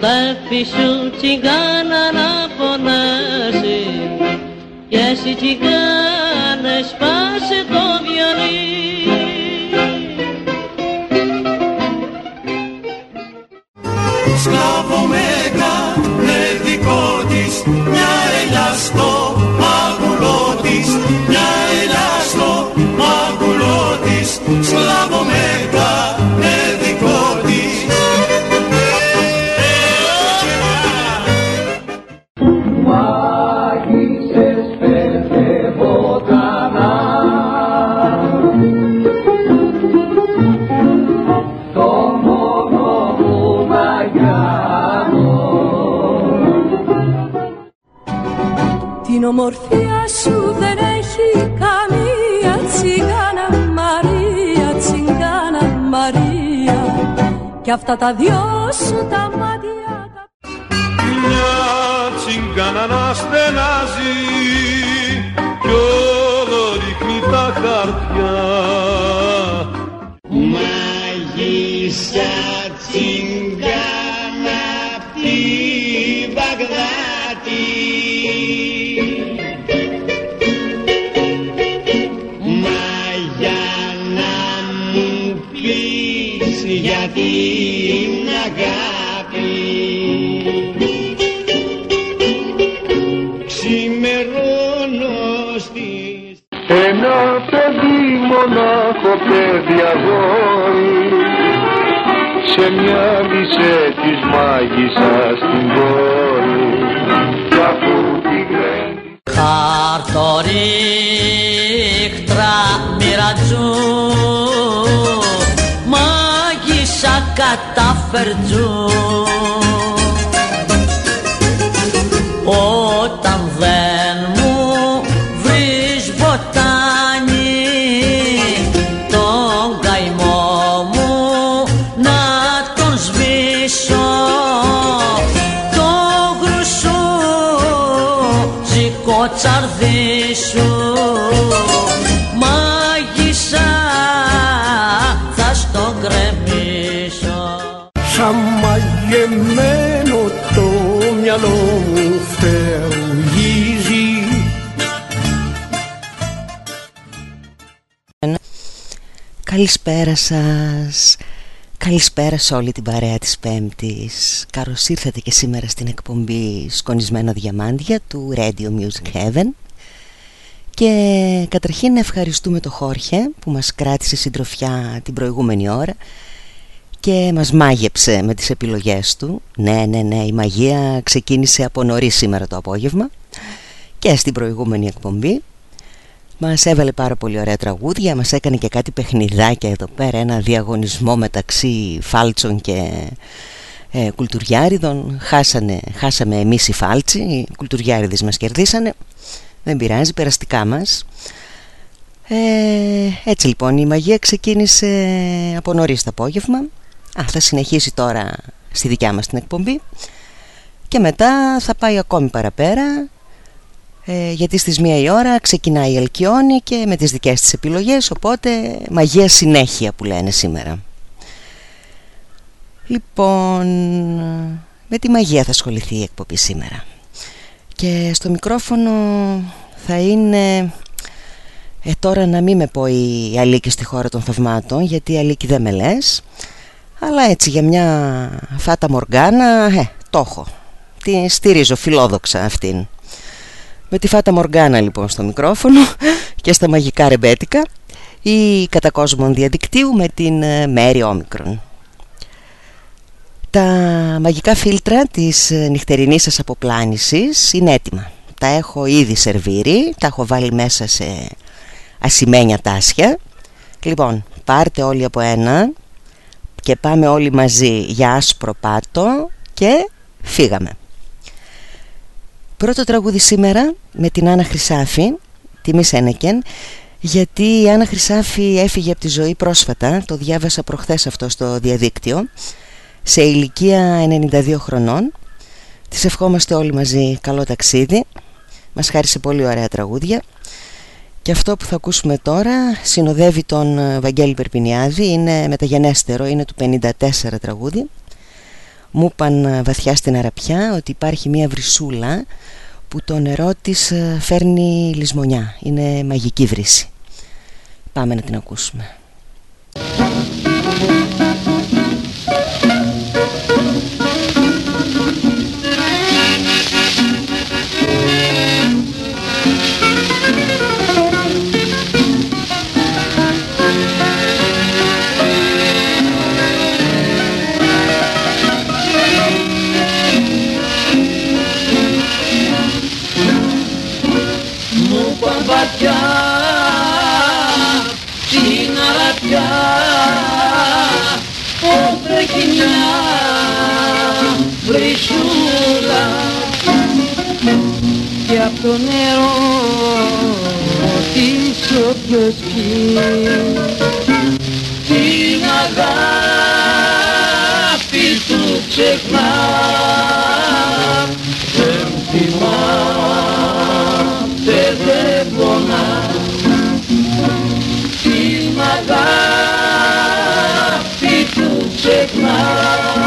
τον τάφι σου τσιγκάνα να φωνάσει και εσύ τσιγκάνε σπάσε το βιολί Σκλάβο με δικό της μια ελιά στο ομορφιά σου δεν έχει καμία τσιγκάνα Μαρία, τσιγκάνα Μαρία. Κι αυτά τα δυο σου τα μάτια percuma Καλησπέρα σας. Καλησπέρα σε όλη την παρέα της Πέμπτης. Καλώς ήρθατε και σήμερα στην εκπομπή Σκονισμένα Διαμάντια του Radio Music Heaven. Και καταρχήν ευχαριστούμε το Χόρχε που μας κράτησε συντροφιά την προηγούμενη ώρα Και μας μάγεψε με τις επιλογές του Ναι, ναι, ναι, η μαγεία ξεκίνησε από νωρίς σήμερα το απόγευμα Και στην προηγούμενη εκπομπή μας έβαλε πάρα πολύ ωραία τραγούδια, μας έκανε και κάτι παιχνιδάκια εδώ πέρα, ένα διαγωνισμό μεταξύ φάλτσων και ε, κουλτουριάριδων. Χάσανε, χάσαμε εμείς οι φάλτσοι, οι κουλτουριάριδες μας κερδίσανε. Δεν πειράζει, περαστικά μας. Ε, έτσι λοιπόν η μαγεία ξεκίνησε από νωρίς το απόγευμα. Α, θα συνεχίσει τώρα στη δικιά μας την εκπομπή. Και μετά θα πάει ακόμη παραπέρα ε, γιατί στις μία η ώρα ξεκινάει η Ελκιόνη και με τις δικές της επιλογές οπότε μαγεία συνέχεια που λένε σήμερα. Λοιπόν, με τη μαγεία θα ασχοληθεί η εκπομπή σήμερα. Και στο μικρόφωνο θα είναι Ε, τώρα να μην με πω η Αλίκη στη χώρα των θαυμάτων γιατί η Αλίκη δεν με λες αλλά έτσι για μια φάτα μοργάνα ε, το έχω. Τη στηρίζω φιλόδοξα αυτήν. Με τη φάτα μοργάνα λοιπόν στο μικρόφωνο και στα μαγικά ρεμπέτικα ή κατά κόσμον διαδικτύου με την ε, Μέρη Όμικρον. Τα μαγικά φίλτρα της ε, νυχτερινής σας αποπλάνησης είναι έτοιμα. Τα έχω ήδη σερβίρει, τα έχω βάλει μέσα σε ασημένια τάσια. Λοιπόν, πάρτε όλοι από ένα και πάμε όλοι μαζί για άσπρο πάτο και φύγαμε. Πρώτο τραγούδι σήμερα με την Άννα Χρυσάφη, τιμή Σένεκεν γιατί η Άννα Χρυσάφη έφυγε από τη ζωή πρόσφατα, το διάβασα προχθές αυτό στο διαδίκτυο σε ηλικία 92 χρονών. Της ευχόμαστε όλοι μαζί καλό ταξίδι. Μας χάρισε πολύ ωραία τραγούδια και αυτό που θα ακούσουμε τώρα συνοδεύει τον ε, Βαγγέλη Περπινιάδη, είναι μεταγενέστερο, είναι του 54 τραγούδι. Μου είπαν ε, βαθιά στην Αραπιά ότι υπάρχει μια βρυσούλα που το νερό της ε, φέρνει λησμονιά, είναι μαγική βρύση. Πάμε να την ακούσουμε. Απ' το νερό της όποιος πιει την αγάπη του ξεχνά. Δεν θυμάται δεν πονά. Την αγάπη του ξεχνά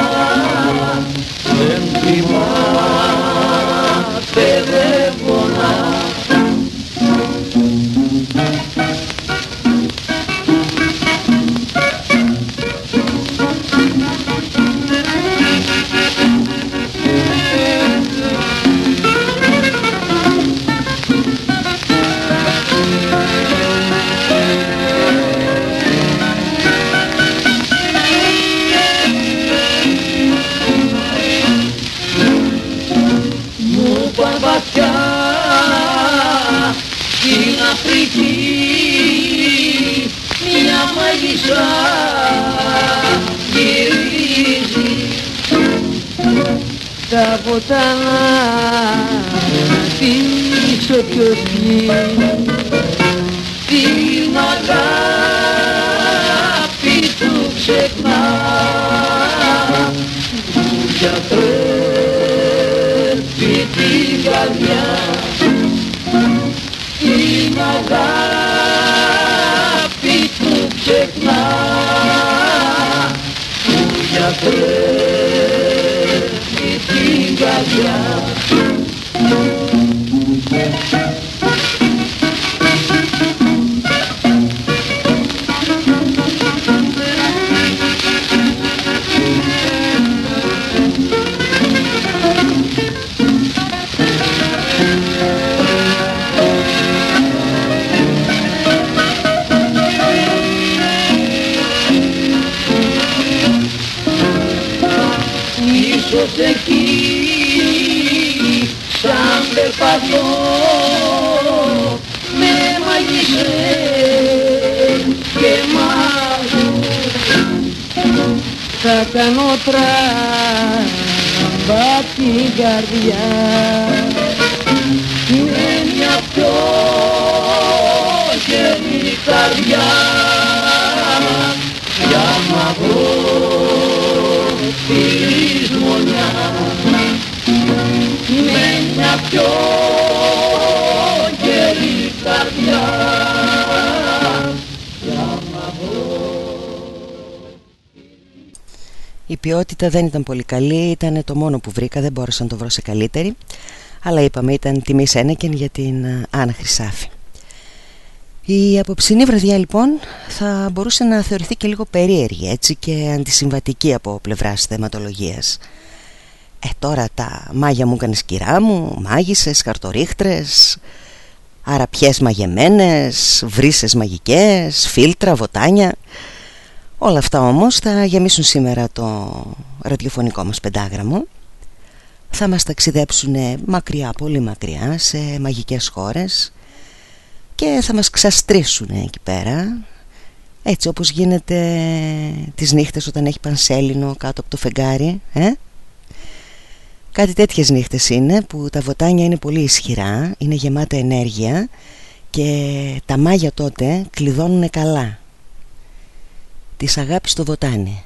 ποιότητα δεν ήταν πολύ καλή, ήταν το μόνο που βρήκα, δεν μπόρεσα να το βρω σε καλύτερη. Αλλά είπαμε ήταν τιμή Σένεκεν για την ε, Άννα Χρυσάφη. Η απόψινή βραδιά λοιπόν θα μπορούσε να θεωρηθεί και λίγο περίεργη έτσι και αντισυμβατική από πλευράς θεματολογίας. Ε τώρα τα μάγια μου έκανες σκυρά μου, μάγισσες, χαρτορίχτρες, αραπιές μαγεμένες, βρύσες μαγικές, φίλτρα, βοτάνια. Όλα αυτά όμως θα γεμίσουν σήμερα το ραδιοφωνικό μας πεντάγραμμο. Θα μας ταξιδέψουν μακριά, πολύ μακριά, σε μαγικές χώρες και θα μας ξαστρίσουν εκεί πέρα έτσι όπως γίνεται τις νύχτες όταν έχει πανσέλινο κάτω από το φεγγάρι ε; Κάτι τέτοιες νύχτες είναι που τα βοτάνια είναι πολύ ισχυρά, είναι γεμάτα ενέργεια και τα μάγια τότε κλειδώνουν καλά. Της αγάπης στο βοτάνι.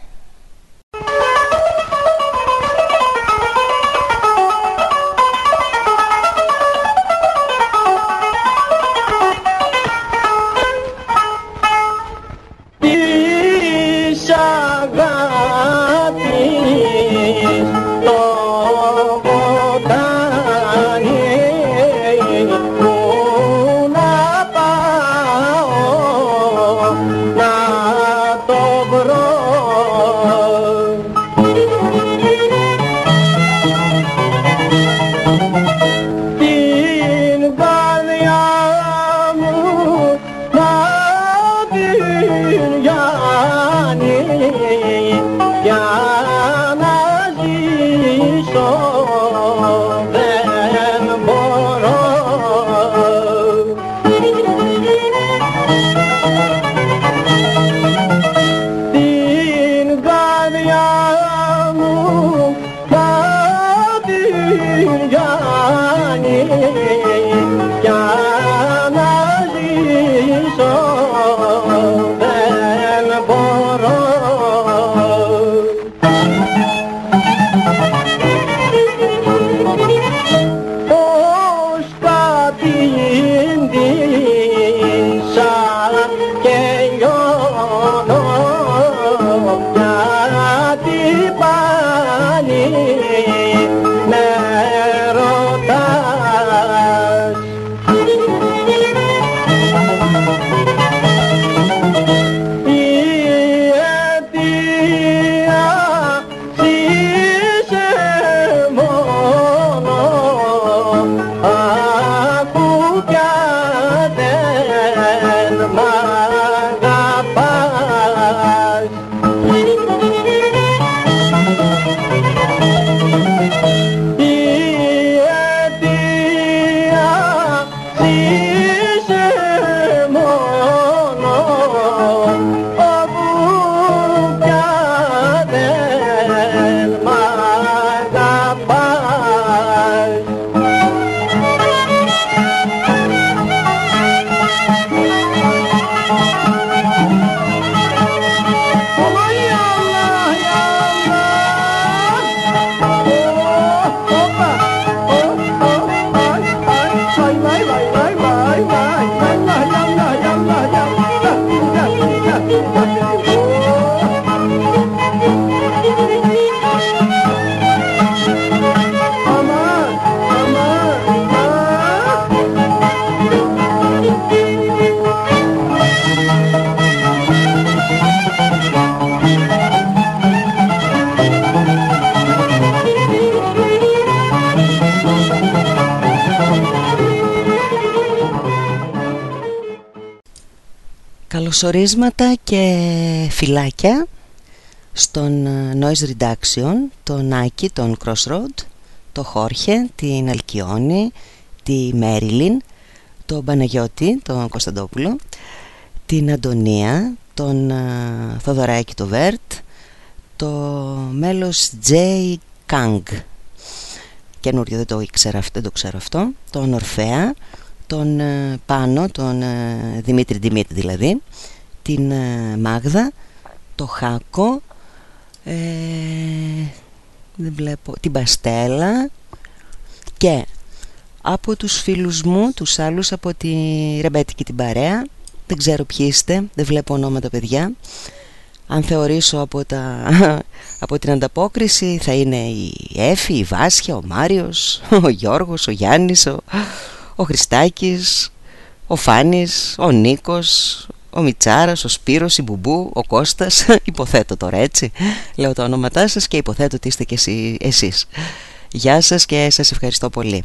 Καλωσορίσματα και φυλάκια στον ε, Noise Reduction, τον Άκη, τον Crossroad, το Χόρχε, την Αλκιόνη, τη Μέριλιν, τον Παναγιώτη, τον Κωνσταντόπουλο, την Αντωνία, τον ε, Θοδωράκη, το Βέρτ, το μέλος J. Kang, καινούριο δεν το ήξερα αυτό, δεν το ξέρω αυτό, τον Ορφέα, τον ε, Πάνο, τον ε, Δημήτρη Δημήτρη δηλαδή, την ε, Μάγδα, το Χάκο, ε, δεν βλέπω, την Παστέλα και από τους φίλους μου, τους άλλους από τη Ρεμπέτικη την παρέα, δεν ξέρω ποιοι είστε, δεν βλέπω ονόματα παιδιά, αν θεωρήσω από, τα, από την ανταπόκριση θα είναι η Έφη, η Βάσια, ο Μάριος, ο Γιώργος, ο Γιάννης, ο, ο Χριστάκης, ο Φάνης, ο Νίκος, ο Μιτσάρας, ο Σπύρος, η Μπουμπού, ο Κώστας. Υποθέτω τώρα έτσι. Λέω τα ονόματά σας και υποθέτω ότι είστε και εσεί, εσείς. Γεια σας και σας ευχαριστώ πολύ.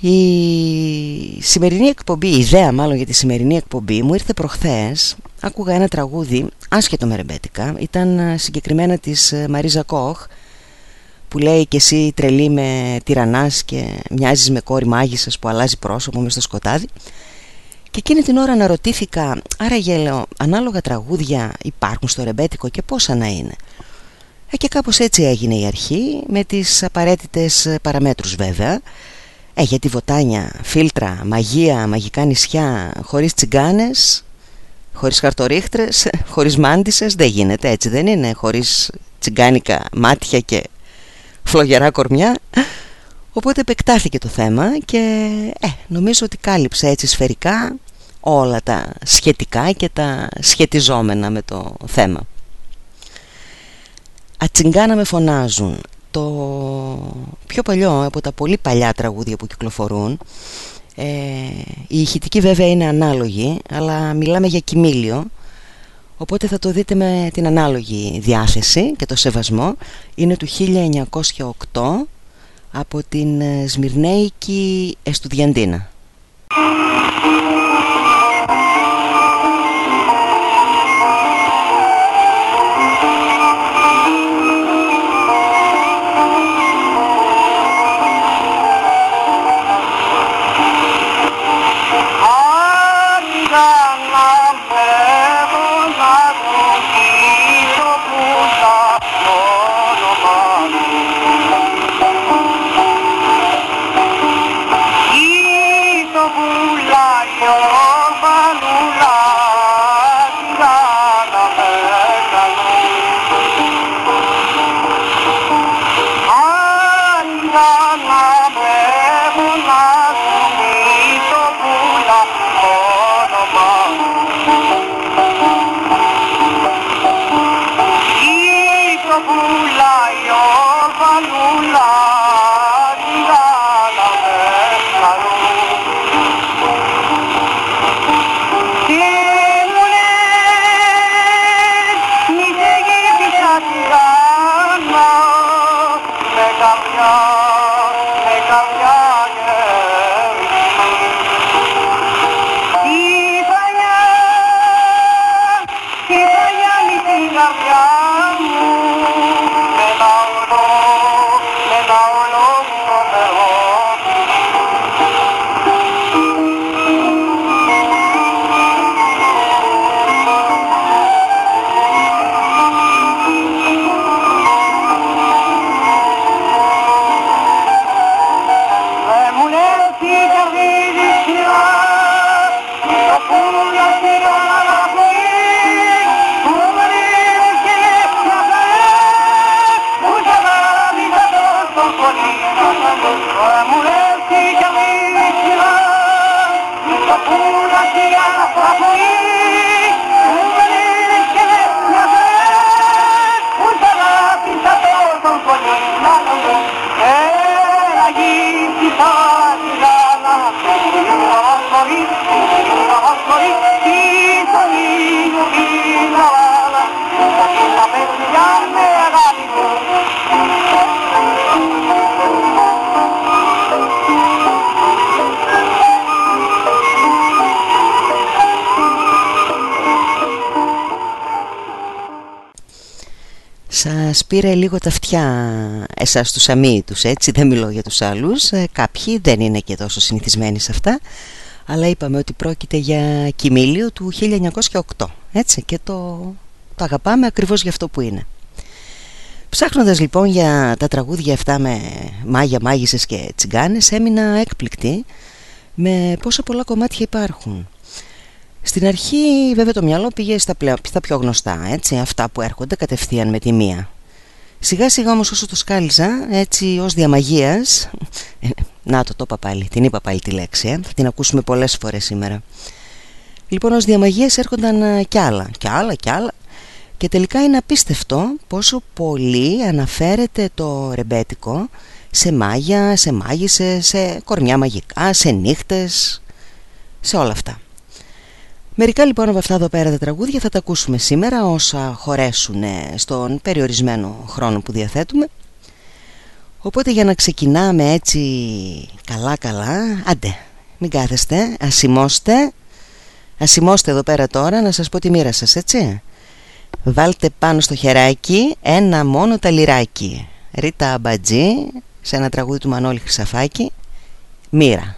Η σημερινή εκπομπή, η ιδέα μάλλον για τη σημερινή εκπομπή μου ήρθε προχθές. Άκουγα ένα τραγούδι άσχετο με ρεμπέτικα. Ήταν ε, συγκεκριμένα της ε, Μαρίζα Κόχ που λέει και εσύ τρελή με τυραννάς και μοιάζεις με κόρη μάγισσας που αλλάζει πρόσωπο μες στο σκοτάδι και εκείνη την ώρα αναρωτήθηκα, άρα γέλαιο, ανάλογα τραγούδια υπάρχουν στο ρεμπέτικο και πόσα να είναι; Ε, και κάπως έτσι έγινε η αρχή, με τις απαραίτητες παραμέτρους βέβαια. Ε, γιατί βοτάνια, φίλτρα, μαγεία, μαγικά νησιά, χωρίς τσιγκάνες, χωρίς χαρτορίχτρες, χωρίς μάντισες, δεν γίνεται έτσι δεν είναι, χωρίς τσιγκάνικα μάτια και φλογερά κορμιά. Οπότε επεκτάθηκε το θέμα και ε, νομίζω ότι κάλυψε έτσι σφαιρικά όλα τα σχετικά και τα σχετιζόμενα με το θέμα. Ατσιγκάνα με φωνάζουν. Το πιο παλιό από τα πολύ παλιά τραγούδια που κυκλοφορούν ε, η ηχητική βέβαια είναι ανάλογη αλλά μιλάμε για κοιμήλιο οπότε θα το δείτε με την ανάλογη διάθεση και το σεβασμό είναι του 1908 από την ε, Σμυρνέικη Εστουδιαντίνα. Vamos. Σας πήρε λίγο τα αυτιά εσάς τους αμύητους έτσι δεν μιλώ για τους άλλους. Ε, Κάποιοι δεν είναι και τόσο συνηθισμένοι σε αυτά Αλλά είπαμε ότι πρόκειται για κοιμήλιο του 1908 Έτσι και το, το αγαπάμε ακριβώς για αυτό που είναι. Ψάχνοντας λοιπόν για τα τραγούδια αυτά με μάγια, μάγισσες και τσιγκάνες Έμεινα έκπληκτη με πόσα πολλά κομμάτια υπάρχουν. Στην αρχή βέβαια το μυαλό πήγε στα, στα πιο γνωστά, έτσι, αυτά που έρχονται κατευθείαν με τη μία. Σιγά σιγά όμως όσο το σκάλιζα, έτσι ως διαμαγείας, ε, να το το είπα πάλι, την είπα πάλι τη λέξη, ε, θα την ακούσουμε πολλές φορές σήμερα. Λοιπόν ως διαμαγείας έρχονταν ε, κι άλλα, κι άλλα, κι άλλα και τελικά είναι απίστευτο πόσο πολύ αναφέρεται το ρεμπέτικο σε μάγια, σε μάγισσες, σε κορμιά μαγικά, σε νύχτες, σε όλα αυτά. Μερικά λοιπόν από αυτά εδώ πέρα τα τραγούδια θα τα ακούσουμε σήμερα όσα χωρέσουν στον περιορισμένο χρόνο που διαθέτουμε. Οπότε για να ξεκινάμε έτσι καλά καλά, άντε μην κάθεστε, ασημώστε, ασημώστε εδώ πέρα τώρα να σας πω τη μοίρα σας έτσι. Βάλτε πάνω στο χεράκι ένα μόνο ταλιράκι. Ρίτα Αμπατζή σε ένα τραγούδι του Μανώλη Χρυσαφάκη, μοίρα.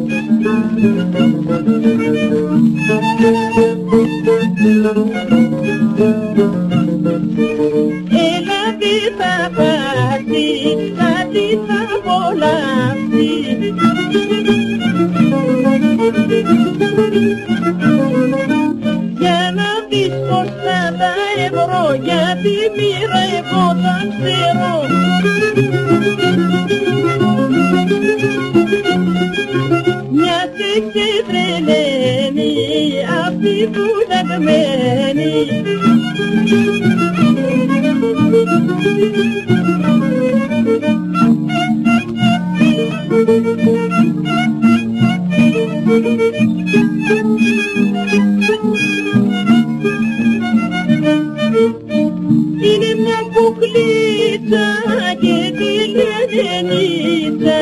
αυτή τη σου να δω Πάνω πάνω στο χειράκι ένα μόνο τα λιράκι Έλα τι θα πάθει, κάτι θα απολαύσει Για να δεις πως θα τα ευρώ, γιατί μοίρα εγώ θα ξέρω Μια σε ξετρελαίνει αυτή που λαγμένη Είναι μια κουκλίτσα και τη λένε νίτσα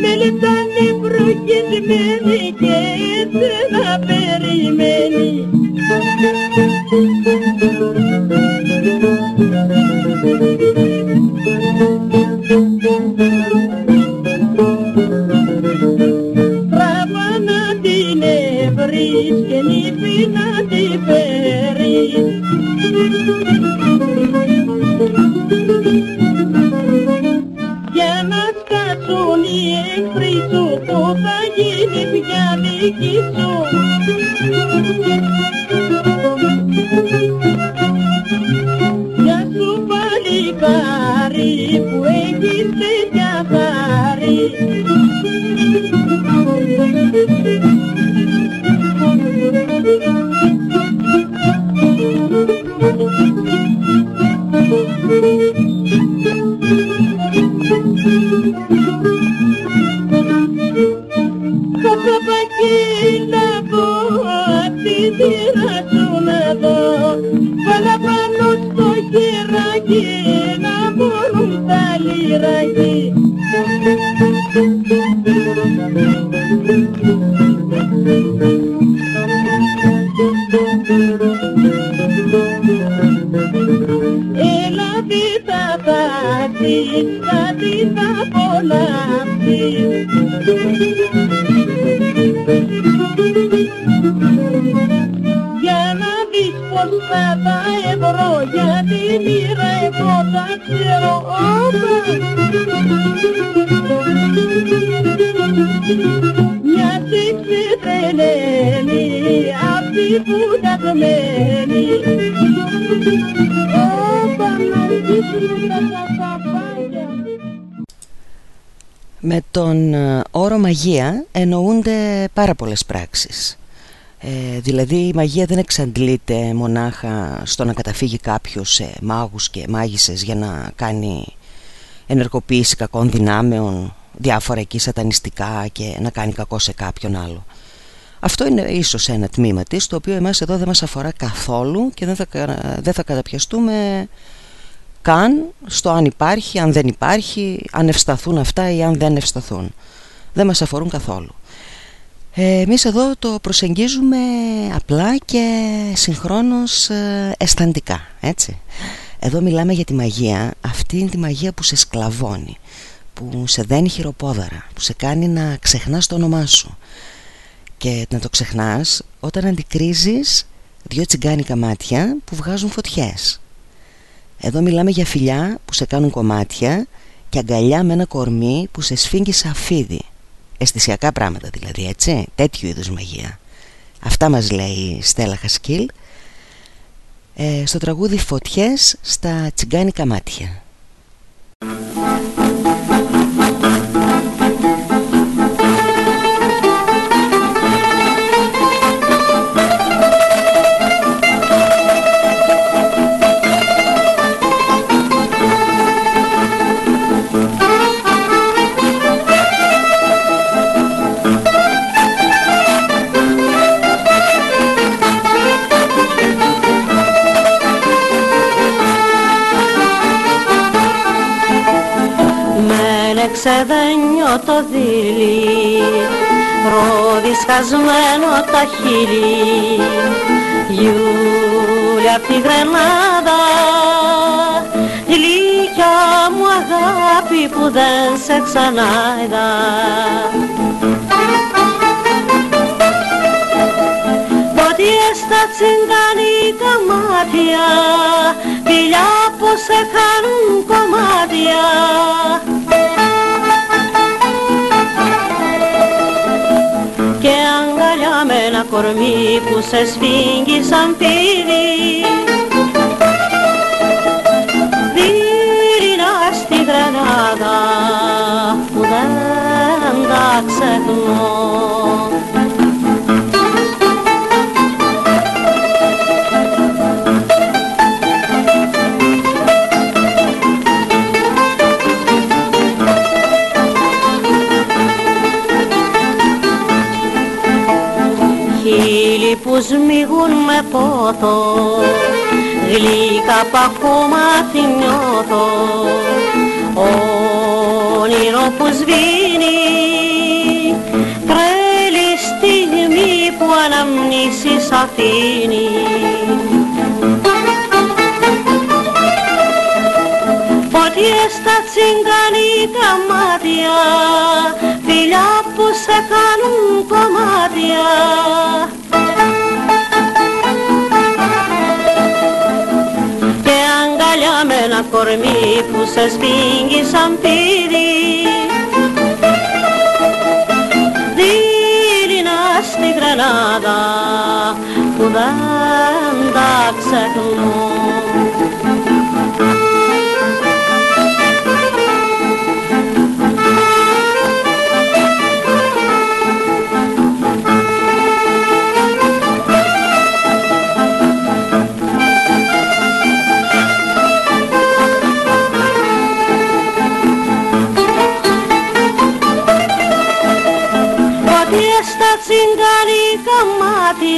με πολλές πράξεις ε, Δηλαδή η μαγεία δεν εξαντλείται μονάχα στο να καταφύγει κάποιος σε μάγους και μάγισσες για να κάνει ενεργοποίηση κακών δυνάμεων διάφορα εκεί σατανιστικά και να κάνει κακό σε κάποιον άλλο αυτό είναι ίσως ένα τμήμα της το οποίο εμάς εδώ δεν μας αφορά καθόλου και δεν θα, δεν θα καταπιαστούμε καν στο αν υπάρχει, αν δεν υπάρχει, αν ευσταθούν αυτά ή αν δεν ευσταθούν. Δεν μας αφορούν καθόλου. Ε, εμείς εδώ το προσεγγίζουμε απλά και συγχρόνως ε, αισθαντικά, έτσι. Εδώ μιλάμε για τη μαγεία, αυτή είναι τη μαγεία που σε σκλαβώνει, που σε δένει χειροπόδαρα, που σε κάνει να ξεχνάς το όνομά σου. Και να το ξεχνάς όταν αντικρίζεις δυο τσιγκάνικα μάτια που βγάζουν φωτιές. Εδώ μιλάμε για φιλιά που σε κάνουν κομμάτια και αγκαλιά με ένα κορμί που σε σφίγγει σαν φίδι. Αισθησιακά πράγματα δηλαδή, έτσι. Τέτοιου είδους μαγεία. Αυτά μας λέει η Στέλλα Χασκίλ. ε, στο τραγούδι «Φωτιές» στα τσιγκάνικα μάτια. Ξεδένιο το δίλη ρόδι σκασμένο τα χείλη. Γιούλια απ' τη Γρενάδα γλυκιά μου αγάπη που δεν σε ξανά είδα Φωτιές στα τσιγκανίκα μάτια φιλιά που σε κάνουν κομμάτια κορμί που σε σφίγγει σαν πίδι Δίρινα στη Γρανάδα που δεν τα ξεχνώ σμίγουν με πόθο γλυκά παχώματι νιώθω. Όνειρο που σβήνει τρέλη στιγμή που αναμνήσεις αφήνει Φωτιές στα τσιγκανίκα μάτια φιλιά που σε κάνουν κομμάτια ένα κορμί που σε σφίγγει σαν πύρι Δίληνα στη Γρανάδα που δεν τα ξεχνώ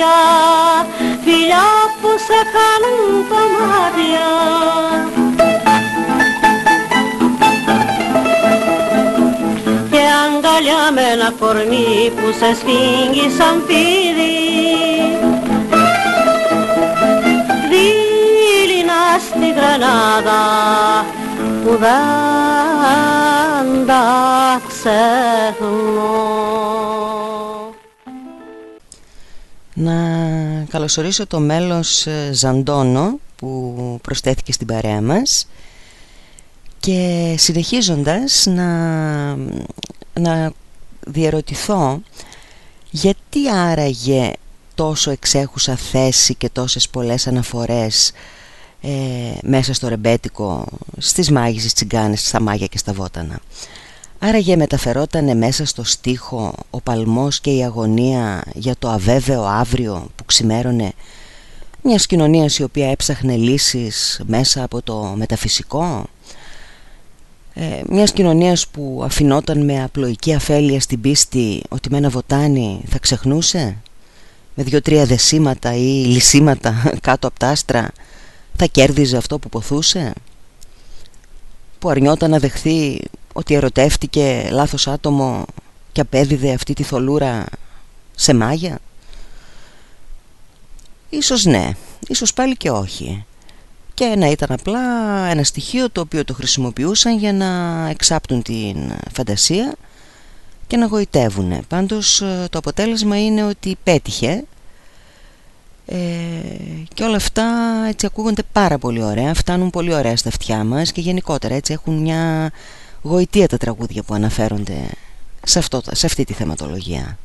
μάτια φιλιά που σε κάνουν κομμάτια και αγκαλιά με ένα κορμί που σε σφίγγει σαν πίδι δίληνα στη Γρανάδα που δεν τα ξεχνώ να καλωσορίσω το μέλος ε, Ζαντόνο που προσθέθηκε στην παρέα μας. Και συνεχίζοντας να, να διαρωτηθώ γιατί άραγε τόσο εξέχουσα θέση και τόσες πολλές αναφορές ε, μέσα στο ρεμπέτικο στις μάγισσες, στις τσιγκάνες, στα μάγια και στα βότανα; Άραγε μεταφερότανε μέσα στο στίχο ο παλμός και η αγωνία για το αβέβαιο αύριο που ξημέρωνε μιας κοινωνίας η οποία έψαχνε λύσεις μέσα από το μεταφυσικό ε, μιας κοινωνίας που αφινόταν με απλοϊκή αφέλεια στην πίστη ότι με ένα βοτάνι θα ξεχνούσε με δυο-τρία δεσίματα ή λυσίματα κάτω από τα άστρα θα κέρδιζε αυτό που ποθούσε που αρνιόταν να δεχθεί ότι ερωτεύτηκε λάθος άτομο και απέδιδε αυτή τη θολούρα σε μάγια; Ίσως ναι, ίσως πάλι και όχι και να ήταν απλά ένα στοιχείο το οποίο το χρησιμοποιούσαν για να εξάπτουν την φαντασία και να γοητεύουν. Πάντως το αποτέλεσμα είναι ότι πέτυχε ε, και όλα αυτά έτσι ακούγονται πάρα πολύ ωραία, φτάνουν πολύ ωραία στα αυτιά μας και γενικότερα έτσι έχουν μια γοητεία τα τραγούδια που αναφέρονται σε, αυτό, σε αυτή τη θεματολογία.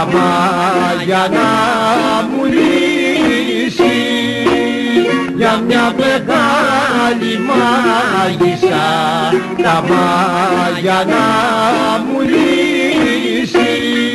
Τα μάγια να μου λύσει για μια μεγάλη μάγισσα τα μάγια να μου λύσει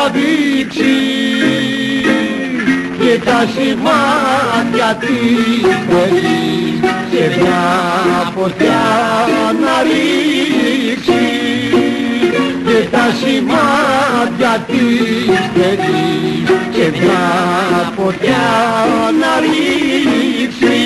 τραβήξει και τα σημάδια της θέλει σε μια φωτιά να ρίξει και τα σημάδια της θέλει σε μια φωτιά να ρίξει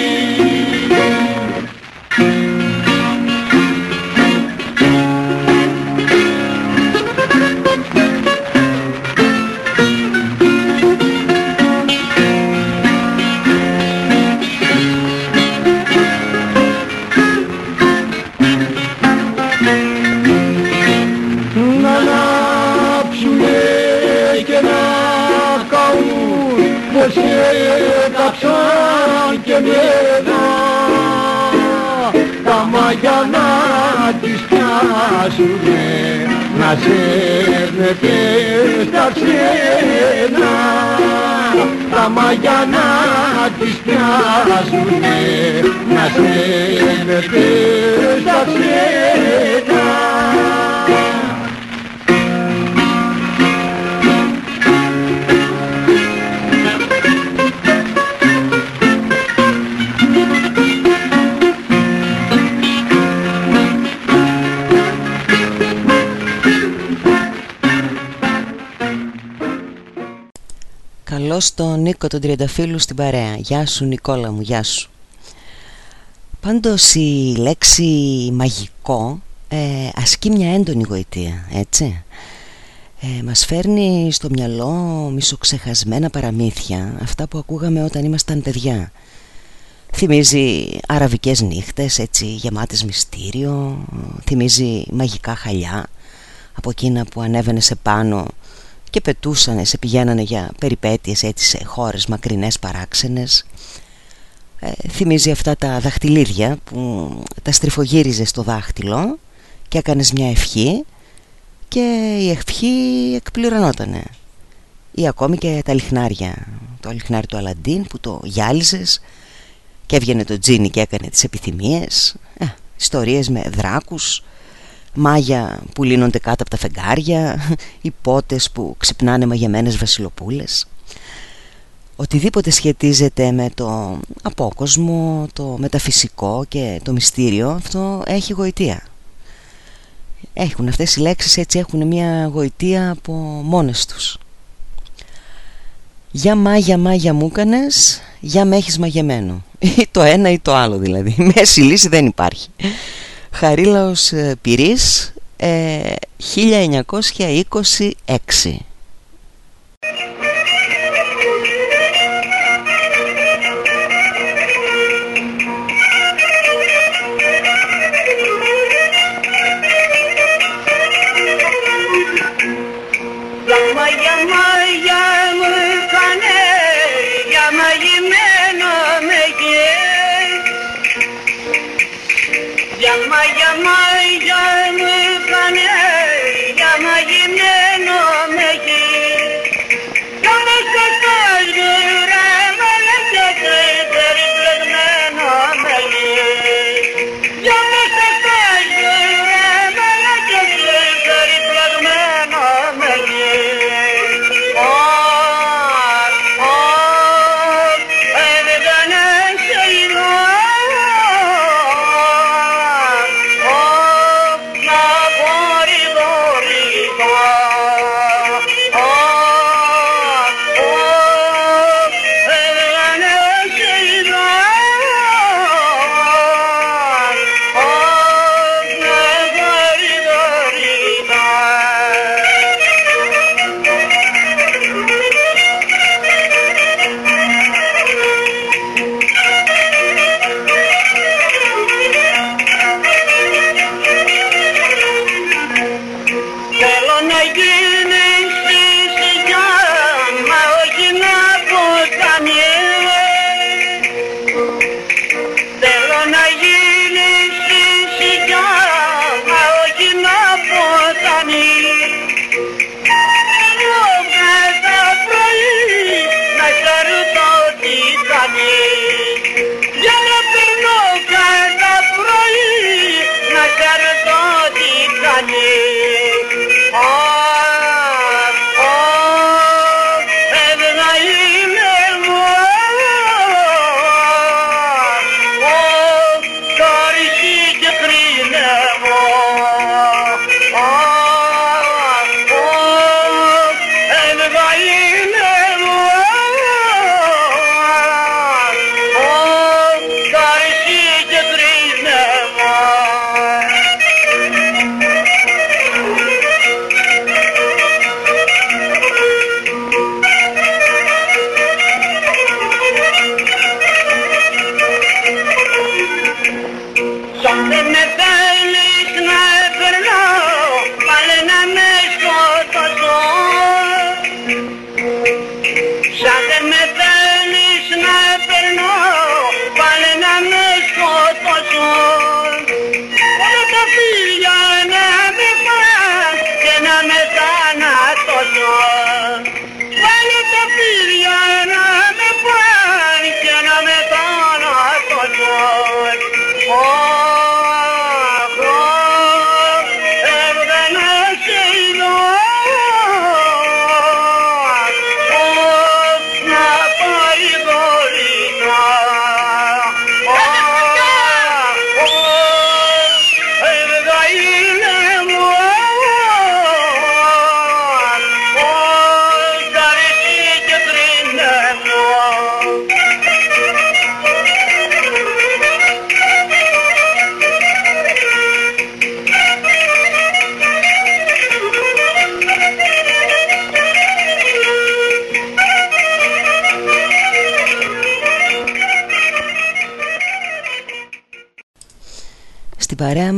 να τις πιάσουνε να σέρνετε στα ξένα. Τα μαγιά να τις πιάσουνε να σέρνετε στα ξένα Καλώς τον Νίκο τον Τριανταφύλου στην παρέα. Γεια σου Νικόλα μου, γεια σου. Πάντως η λέξη μαγικό ε, ασκεί μια έντονη γοητεία, έτσι. Ε, Μας φέρνει στο μυαλό μισοξεχασμένα παραμύθια Αυτά που ακούγαμε όταν ήμασταν παιδιά. Θυμίζει αραβικές νύχτες, έτσι γεμάτες μυστήριο Θυμίζει μαγικά χαλιά Από εκείνα που ανέβαινε σε πάνω και πετούσανε, σε πηγαίνανε για περιπέτειες έτσι σε χώρες μακρινές παράξενες. Ε, θυμίζει αυτά τα δαχτυλίδια που τα στριφογύριζε στο δάχτυλο και έκανες μια ευχή και η ευχή εκπληρωνότανε. Ή ακόμη και τα λιχνάρια το λιχνάρι του Αλαντίν που το γυάλιζες και έβγαινε το τζίνι και έκανε τις επιθυμίες. Ε, ιστορίες με δράκους μάγια που λύνονται κάτω από τα φεγγάρια, οι πότες που ξυπνάνε μαγεμένες βασιλοπούλες. Οτιδήποτε σχετίζεται με το απόκοσμο, το μεταφυσικό και το μυστήριο, αυτό έχει γοητεία. Έχουν αυτές οι λέξεις έτσι έχουν μια γοητεία από μόνες τους. Για μάγια μάγια μου έκανες, για με έχεις μαγεμένο. Ή το ένα ή το άλλο δηλαδή. Μέση λύση δεν υπάρχει. Χαρίλαος ε, Πυρής ε, 1926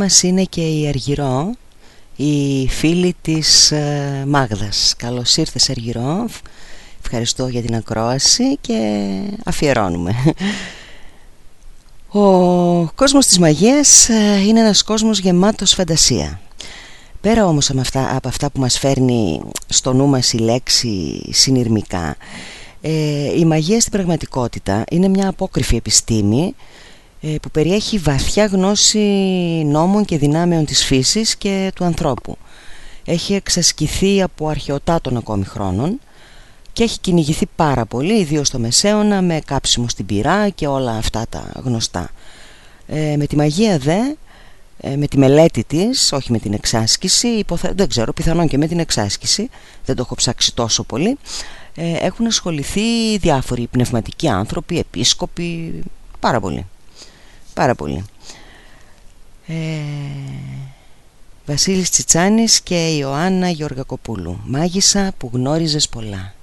μας είναι και η Αργυρό η φίλη της ε, Μάγδας. Καλώς ήρθες Αργυρό. Ευχαριστώ για την ακρόαση και αφιερώνουμε. Ο κόσμος της μαγείας ε, είναι ένας κόσμος γεμάτος φαντασία. Πέρα όμως από αυτά, από αυτά που μας φέρνει στο νου μας η λέξη συνειρμικά ε, Η μαγεία στην πραγματικότητα είναι μια απόκριφη επιστήμη ε, που περιέχει βαθιά γνώση νόμων και δυνάμεων της φύσης και του ανθρώπου. Έχει εξασκηθεί από αρχαιοτάτων ακόμη χρόνων και έχει κυνηγηθεί πάρα πολύ, ιδίως στο Μεσαίωνα, με κάψιμο στην πυρά και όλα αυτά τα γνωστά. Ε, με τη μαγεία δε, ε, με τη μελέτη της, όχι με την εξάσκηση, δεν ξέρω, πιθανόν και με την εξάσκηση, δεν το έχω ψάξει τόσο πολύ, ε, έχουν ασχοληθεί διάφοροι πνευματικοί άνθρωποι, επίσκοποι, πάρα πολύ πάρα πολύ. Ε, Βασίλης Τσιτσάνης και Ιωάννα Γεωργακοπούλου. Μάγισσα που γνώριζες πολλά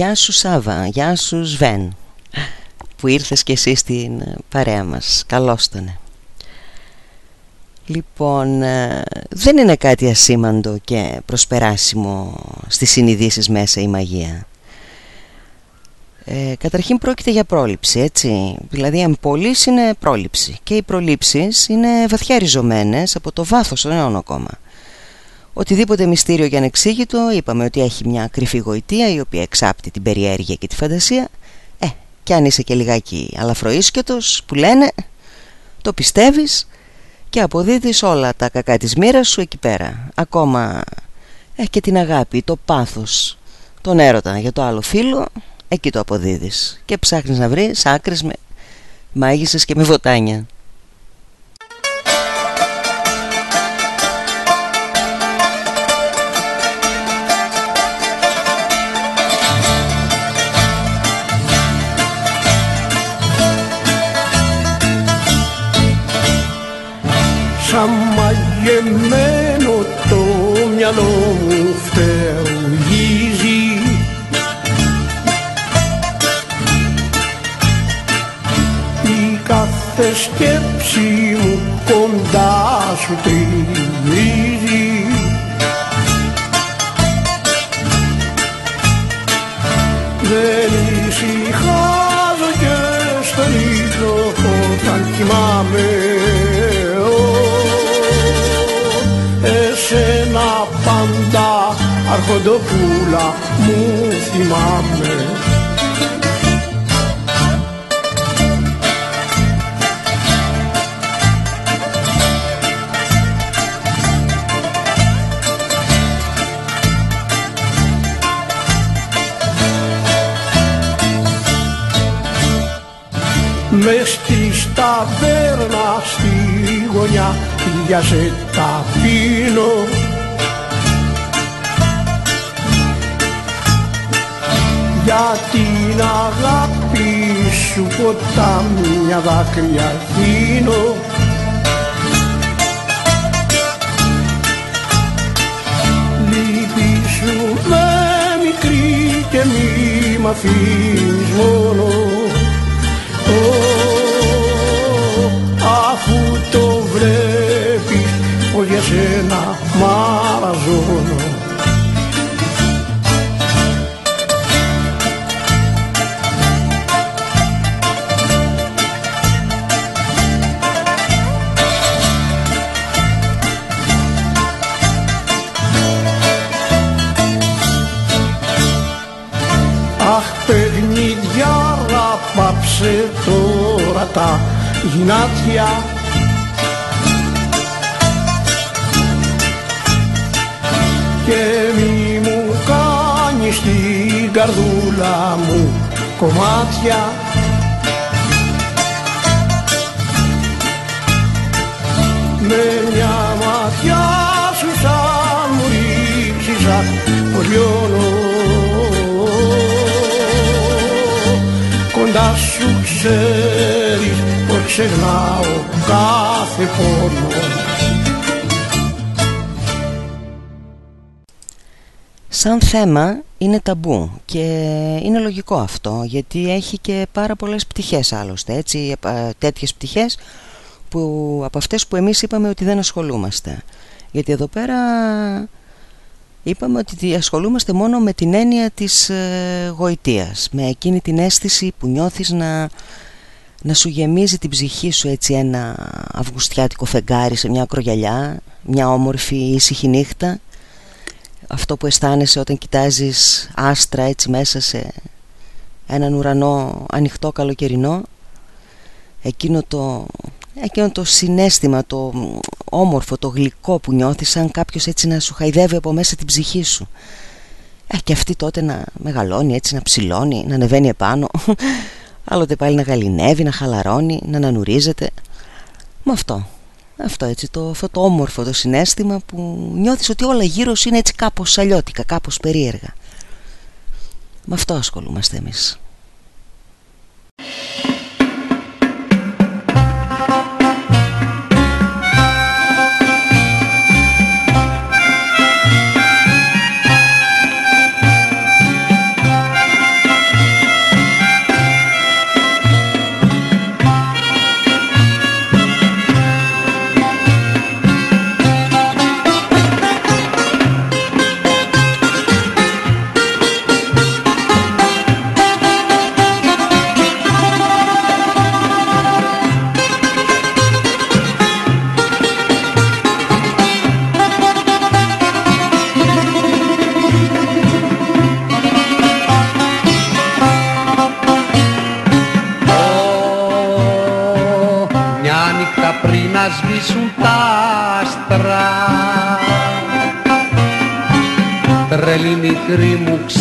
Γεια σου Σάβα, γεια σου Σβέν. Που ήρθες και εσύ στην ε, παρέα μας. Καλώς τον Λοιπόν, ε, δεν είναι κάτι ασήμαντο και προσπεράσιμο στις συνειδήσεις μέσα η μαγεία. Ε, Καταρχήν πρόκειται για πρόληψη, έτσι. Δηλαδή εμπολής είναι πρόληψη. Και οι προλήψεις είναι βαθιά ριζωμένες από το βάθος των αιών ακόμα Οτιδήποτε μυστήριο και ανεξήγητο είπαμε ότι έχει μια κρυφή γοητεία η οποία εξάπτει την περιέργεια και τη φαντασία. Ε, και αν είσαι και λιγάκι αλαφροίσκετος που λένε το πιστεύεις και αποδίδεις όλα τα κακά της μοίρας σου εκεί πέρα. Ακόμα ε, και την αγάπη, το πάθος, τον έρωτα για το άλλο φίλο εκεί το αποδίδεις. Και ψάχνεις να βρεις άκρες με μάγισσες και με βοτάνια Σαν μαγεμένο το μυαλό μου φτερουγίζει Η κάθε σκέψη μου κοντά σου τριγυρίζει Δεν ησυχάζω και στον ύπνο όταν κοιμάμαι αρχοντοπούλα μου θυμάμαι μες στη σταβέρνα στη γωνιά για σε τα για την αγάπη σου ποτάμια δάκρυα χύνω Λύπη σου με μικρή και μη μ' αφήνεις μόνο. Ω, αφού το βλέπεις πως για σένα μαραζώνω Αχ τα γυνάτια. Και μη μου κάνεις την καρδούλα μου κομμάτια. Με μια ματιά σου σαν μου ρίξεις αχ πως λιώνω ξέρεις πως ξεχνάω κάθε πόνο. Σαν θέμα είναι ταμπού και είναι λογικό αυτό γιατί έχει και πάρα πολλές πτυχές άλλωστε έτσι, ε, τέτοιες πτυχές που, από αυτές που εμείς είπαμε ότι δεν ασχολούμαστε. Γιατί εδώ πέρα είπαμε ότι ασχολούμαστε μόνο με την έννοια της ε, γοητείας με εκείνη την αίσθηση που νιώθεις να, να σου γεμίζει την ψυχή σου έτσι ένα αυγουστιάτικο φεγγάρι σε μια ακρογιαλιά μια όμορφη ήσυχη νύχτα. Αυτό που αισθάνεσαι όταν κοιτάζεις άστρα έτσι μέσα σε έναν ουρανό ανοιχτό καλοκαιρινό. Εκείνο το, εκείνο το συνέστημα, το όμορφο, το γλυκό που νιώθεις σαν κάποιος έτσι να σου χαϊδεύει από μέσα την ψυχή σου ε, και αυτή τότε να μεγαλώνει έτσι, να ψηλώνει, να ανεβαίνει επάνω άλλοτε πάλι να γαλινεύει, να χαλαρώνει, να ανανουρίζεται με αυτό αυτό έτσι, το, αυτό το όμορφο το συνέστημα που νιώθεις ότι όλα γύρω σου είναι έτσι κάπως αλλιώτικα, κάπως περίεργα. Με αυτό ασχολούμαστε εμείς.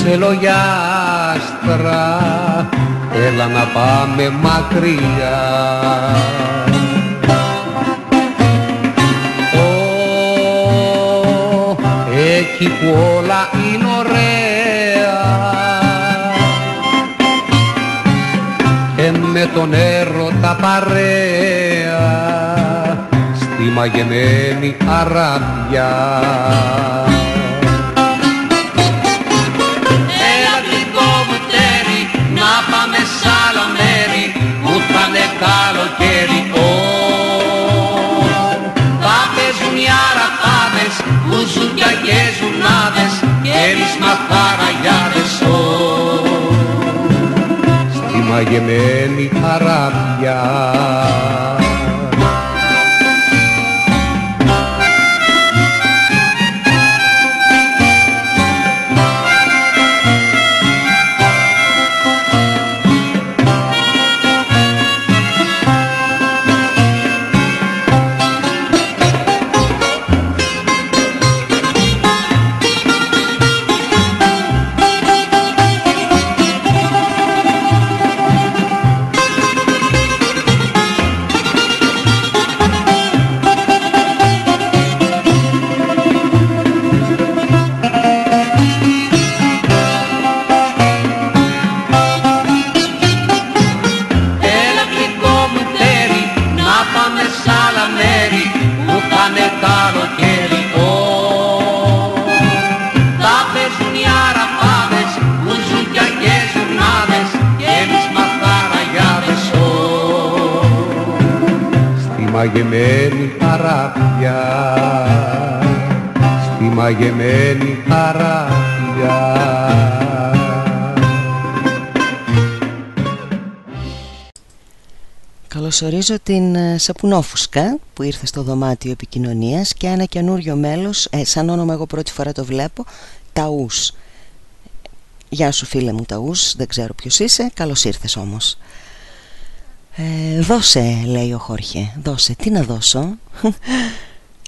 Μικρή μου ξελογιάστρα Έλα να πάμε μακριά. Ω, εκεί που όλα είναι ωραία. Και με τον έρωτα παρέα. Στη μαγεμένη αράβια και ζουνάδες και εμείς μαθαραγιάδες. Ω, στη μαγεμένη αράβια μαγεμένη αράβια στη μαγεμένη αράβια Καλωσορίζω την ε, Σαπουνόφουσκα που ήρθε στο δωμάτιο επικοινωνίας και ένα καινούριο μέλος, ε, σαν όνομα εγώ πρώτη φορά το βλέπω, Ταούς. Γεια σου φίλε μου Ταούς, δεν ξέρω ποιος είσαι, καλώς ήρθες όμως. Ε, δώσε λέει ο Χόρχε, δώσε, τι να δώσω;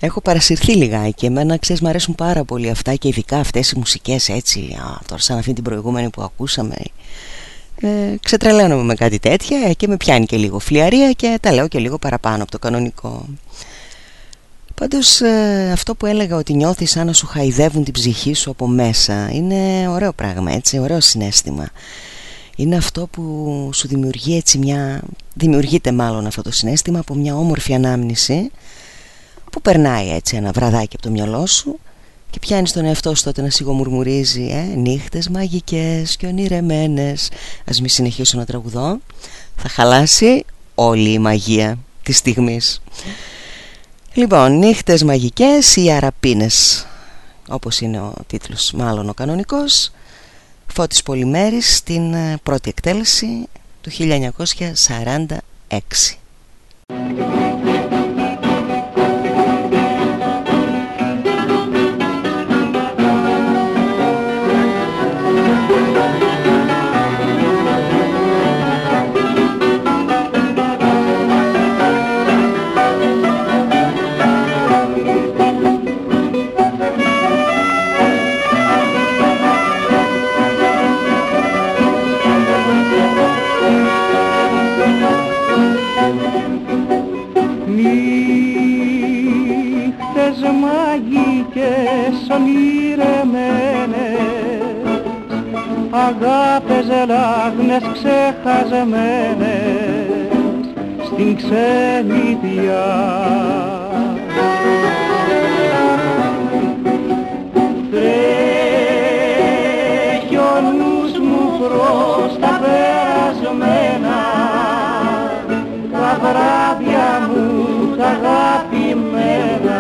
Έχω παρασυρθεί λιγάκι, εμένα ξέρεις μ' αρέσουν πάρα πολύ αυτά και ειδικά αυτές οι μουσικές έτσι, α, τώρα σαν αυτή την προηγούμενη που ακούσαμε ε, ξετρελαίνομαι με κάτι τέτοια ε, και με πιάνει και λίγο φλιαρία και τα λέω και λίγο παραπάνω από το κανονικό. Πάντως ε, αυτό που έλεγα ότι νιώθεις σαν να σου χαϊδεύουν την ψυχή σου από μέσα είναι ωραίο πράγμα έτσι, ωραίο συνέστημα. Είναι αυτό που σου δημιουργεί έτσι μια... δημιουργείται μάλλον αυτό το συνέστημα από μια όμορφη ανάμνηση που περνάει έτσι ένα βραδάκι από το μυαλό σου και πιάνεις τον εαυτό σου τότε να σιγομουρμουρίζει ε, Νύχτες μαγικές και ονειρεμένες. Ας μη συνεχίσω να τραγουδώ. Θα χαλάσει όλη η μαγεία της στιγμής Λοιπόν, νύχτες μαγικές ή αραπίνες Όπως είναι ο τίτλος μάλλον ο κανονικός Φώτης Πολυμέρης στην ε, πρώτη εκτέλεση του 1946 Αγάπες λάγνες ξεχασμένες Στην ξενιτιά Τρέχει ο νους μου προς τα περασμένα τα βράδια μου τα αγαπημένα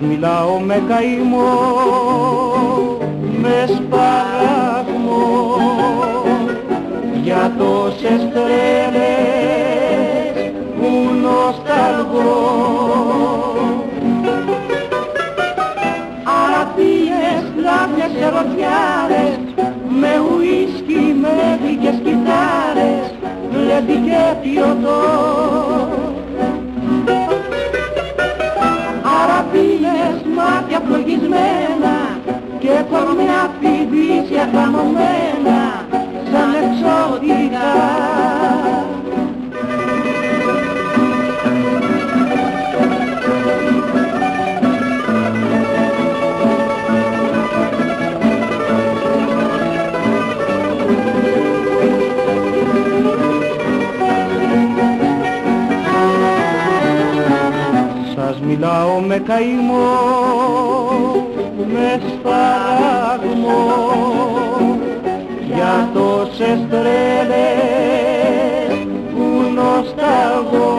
μιλάω με καημό, με σπαράγμο για τόσες τρέλες που νοσταλγώ. Αραπίες, λάβιες, ερωτιάρες με ουίσκι, με δικές κιθάρες, λέντι και πιωτό μάτια πλογισμένα και κορμιά φιδίσια χαμωμένα σαν εξωτικά. Με καημό, με σπαράγμο για τόσες τρέλες που νοσταλγώ.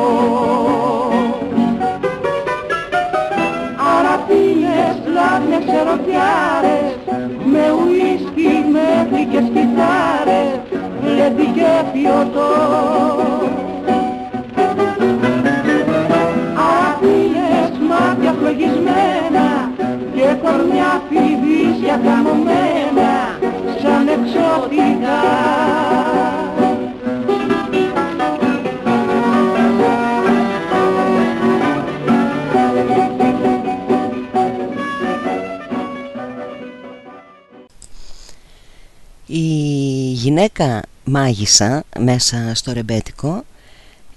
Αραπίνες, λάδνες, ερωτιάρες με ουίσκι, μέχρι και σκητάρες, λέντι και πιωτό. Μάτια φλογισμένα και κορμιά φιβίσια καμωμένα σαν εξωτικά. Η γυναίκα μάγισσα μέσα στο ρεμπέτικο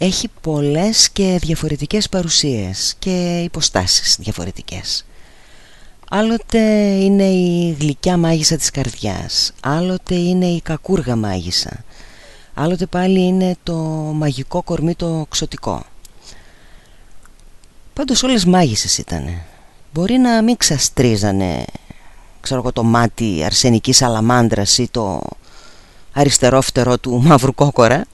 έχει πολλές και διαφορετικές παρουσίες και υποστάσεις διαφορετικές. Άλλοτε είναι η γλυκιά μάγισσα της καρδιάς, άλλοτε είναι η κακούργα μάγισσα, άλλοτε πάλι είναι το μαγικό κορμί το ξωτικό. Πάντως όλες μάγισσες ήτανε. Μπορεί να μην ξαστρίζανε ξέρω εγώ, το μάτι αρσενικής σαλαμάνδρας ή το αριστερό φτερό του μαύρου κόκορα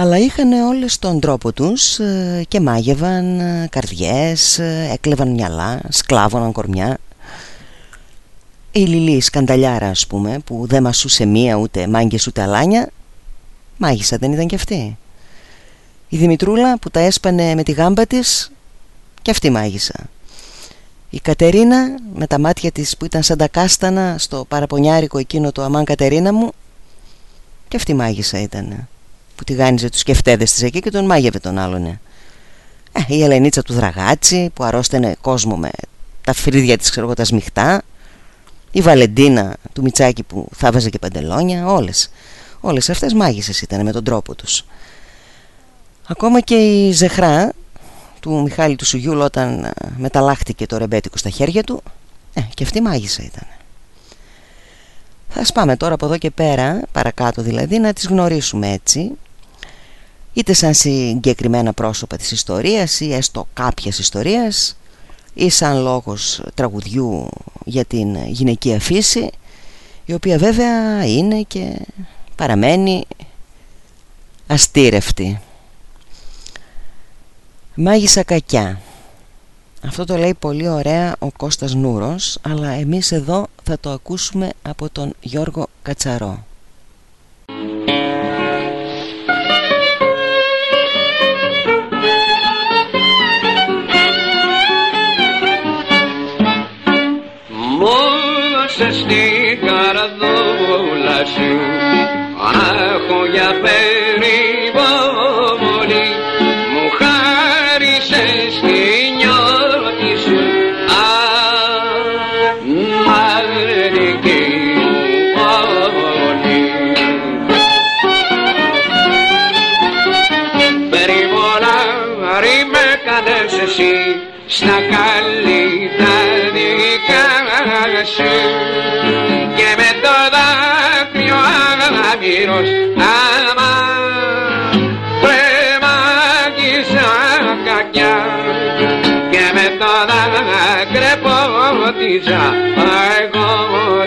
αλλά είχαν όλες τον τρόπο τους ε, και μάγευαν ε, καρδιές, ε, έκλεβαν μυαλά, σκλάβωναν κορμιά. Η Λιλή σκανταλιάρα ας πούμε που δεν μασούσε μία ούτε μάγκες ούτε αλάνια μάγισσα δεν ήταν κι αυτή. Η Δημητρούλα που τα έσπανε με τη γάμπα της κι αυτή μάγισσα. Η Κατερίνα με τα μάτια της που ήταν σαν τα κάστανα στο παραπονιάρικο εκείνο το αμάν Κατερίνα μου και αυτή μάγισσα ήταν που τη γάνιζε τους σκεφτέδες της εκεί και τον μάγευε τον άλλον ε, η Ελενίτσα του Δραγάτσι που αρρώστενε κόσμο με τα φρύδια της ξέρω τα σμιχτά. Η Βαλεντίνα του Μιτσάκη που θα βάζε και παντελόνια όλες. Όλες αυτές μάγισσες ήταν με τον τρόπο τους. Ακόμα και η Ζεχρά του Μιχάλη του Σουγιούλ όταν ε, μεταλλάχτηκε το ρεμπέτικο στα χέρια του ε, και αυτή μάγισσα ήταν θα σπάμε τώρα από εδώ και πέρα παρακάτω δηλαδή να τις γνωρίσουμε έτσι είτε σαν συγκεκριμένα πρόσωπα της ιστορίας ή έστω κάποιας ιστορίας ή σαν λόγος τραγουδιού για την γυναικεία φύση η οποία βέβαια είναι και παραμένει αστήρευτη. Μάγισσα κακιά Αυτό το λέει πολύ ωραία ο Κώστας Νούρος Αλλά εμείς εδώ θα το ακούσουμε από τον Γιώργο Κατσαρό Μόσε στην καρδούλα σου Άχω για περιβολή Μου χάρισες τη νιώτη σου. Αμαρτική πόλη Περιβολάρι με κάνες εσύ στα καλύτερα δικά σου άμυρος άμα πρεμάγισα κακιά και με το δάκρυ πότιζα εγώ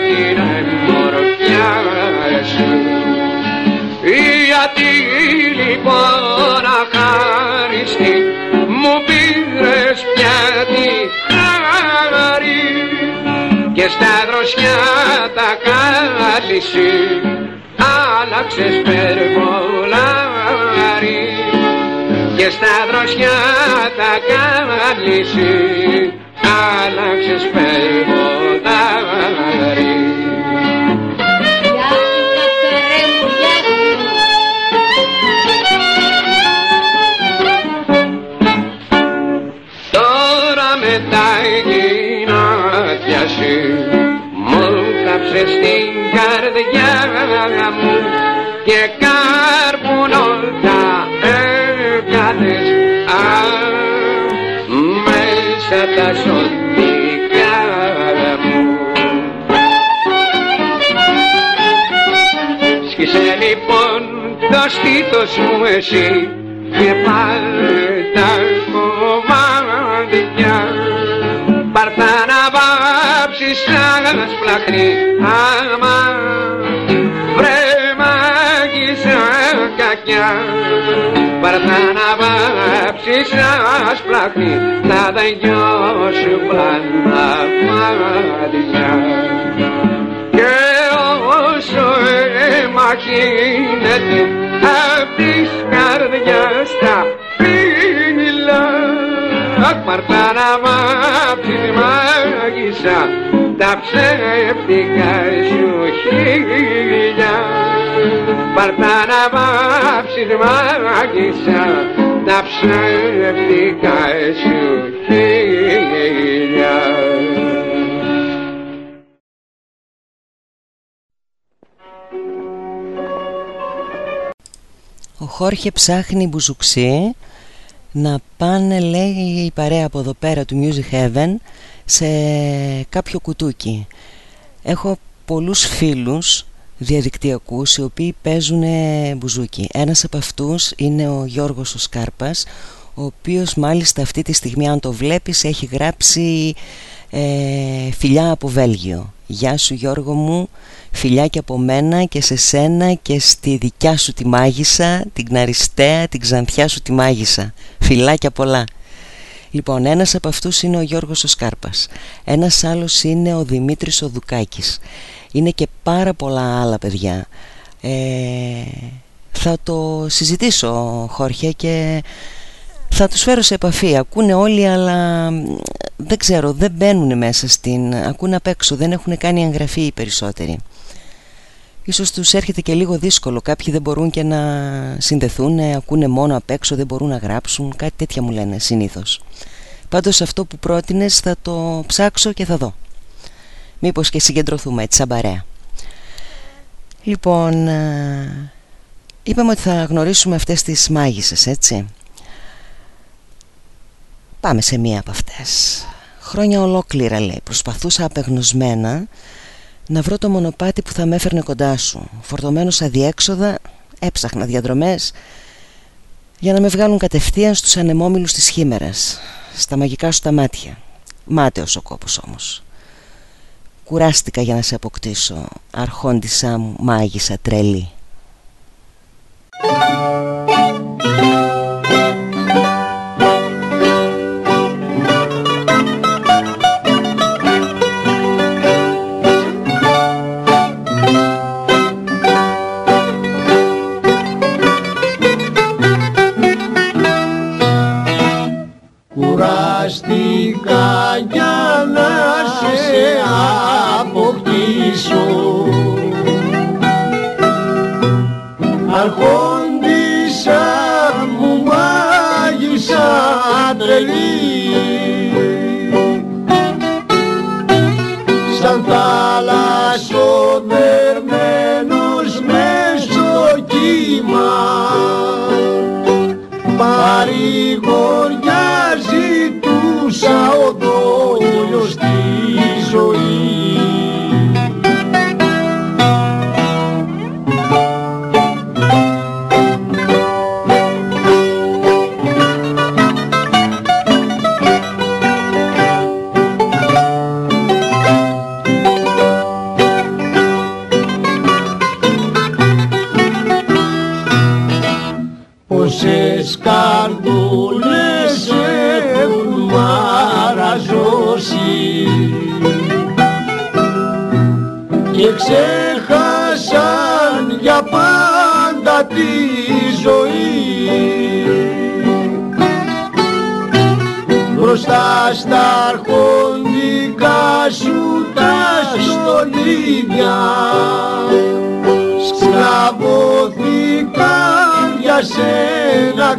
την εμμορφιά σου. Γιατί λοιπόν αχάριστη μου πήρες πια τη χάρη και στα δροσιά τα κάλλη σου άλλαξες περβολάρι και στα δροσιά τα κάλλη σου άλλαξες περβολάρι Τώρα με τα γυνάτια σου μου κάψες την καρδιά. μου και καρπουνόντα αγκάδες μέσα τα σωτικά μου. Λοιπόν το μου εσύ και πάρε τα κομμάτια πάρ' τα να βάψεις σαν κακιά Πάρτα να βάψεις να σπλαχνή τα δυο σου πλάνα μάτια. Και όσο αίμα γίνεται απ' της καρδιάς τα πίνηλα. Πάρτα να βάψεις μάγισσα τα ψεύτικα σου χίλια Πάρτα να βάψεις μάγισσα τα ψεύτικα σου χίλια Ο Χόρχε ψάχνει μπουζουξί να πάνε λέει η παρέα από εδώ πέρα του Music Heaven σε κάποιο κουτούκι. Έχω πολλούς φίλους διαδικτυακούς οι οποίοι παίζουν μπουζούκι. Ένας από αυτούς είναι ο Γιώργος ο Σκάρπας ο οποίος μάλιστα αυτή τη στιγμή αν το βλέπεις έχει γράψει ε, φιλιά από Βέλγιο. Γεια σου Γιώργο μου, φιλιά και από μένα και σε σένα και στη δικιά σου τη μάγισσα, την Κναριστέα, την Ξανθιά σου τη μάγισσα. Φιλάκια πολλά. Λοιπόν, ένας από αυτούς είναι ο Γιώργος ο Σκάρπας. Ένας άλλος είναι ο Δημήτρης ο Δουκάκης. Είναι και πάρα πολλά άλλα παιδιά. Ε, θα το συζητήσω Χόρχε και θα τους φέρω σε επαφή. Ακούνε όλοι αλλά δεν ξέρω, δεν μπαίνουν μέσα στην... Ακούνε απ' έξω, δεν έχουν κάνει εγγραφή οι περισσότεροι. Ίσως τους έρχεται και λίγο δύσκολο. Κάποιοι δεν μπορούν και να συνδεθούν, ακούνε μόνο απ' έξω, δεν μπορούν να γράψουν. Κάτι τέτοια μου λένε συνήθως. Πάντως αυτό που πρότεινες θα το ψάξω και θα δω. Μήπως και συγκεντρωθούμε έτσι σαν παρέα. Λοιπόν, είπαμε ότι θα γνωρίσουμε αυτές τις μάγισσες, έτσι. Πάμε σε μία από αυτές. Χρόνια ολόκληρα λέει, προσπαθούσα απεγνωσμένα να βρω το μονοπάτι που θα με έφερνε κοντά σου. Φορτωμένος αδιέξοδα, έψαχνα διαδρομές για να με βγάλουν κατευθείαν στους ανεμόμυλους της χήμερας, στα μαγικά σου τα μάτια. Μάταιος ο κόπος όμως. Κουράστηκα για να σε αποκτήσω, αρχόντισά μου μάγισσα τρελή. Κουράστηκα για να σε αποκτήσω. Αρχόντισα μου μάγισσα τρελή. Σαν θάλασσο δερμένος μες στο κύμα παρηγοριά ζητούσα ο δόλιος στη ζωή.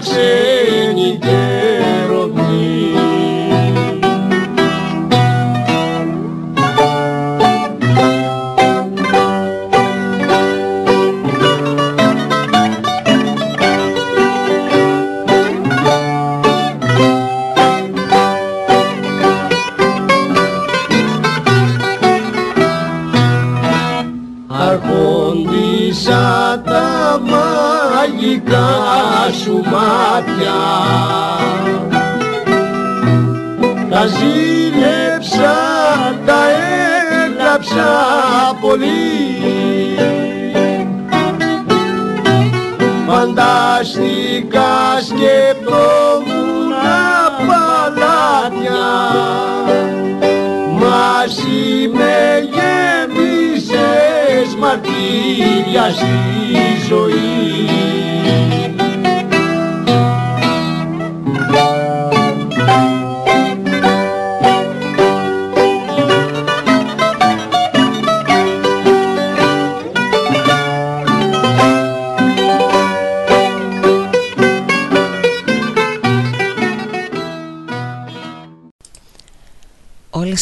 生に出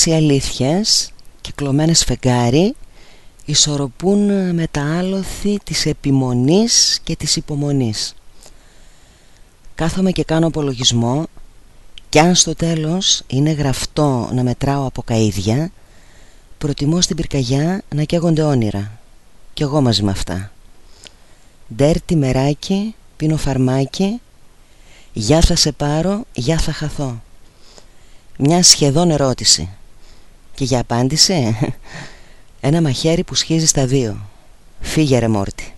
οι αλήθειες κυκλωμένες φεγγάρι ισορροπούν με τα άλοθη της επιμονής και της υπομονής. Κάθομαι και κάνω απολογισμό και αν στο τέλος είναι γραφτό να μετράω από καΐδια προτιμώ στην πυρκαγιά να καίγονται όνειρα κι εγώ μαζί με αυτά. Ντέρτι μεράκι, πίνω φαρμάκι Γεια θα σε πάρω, γεια θα χαθώ Μια σχεδόν ερώτηση Και για απάντηση Ένα μαχαίρι που σχίζει στα δύο. Φύγε ρε Μόρτι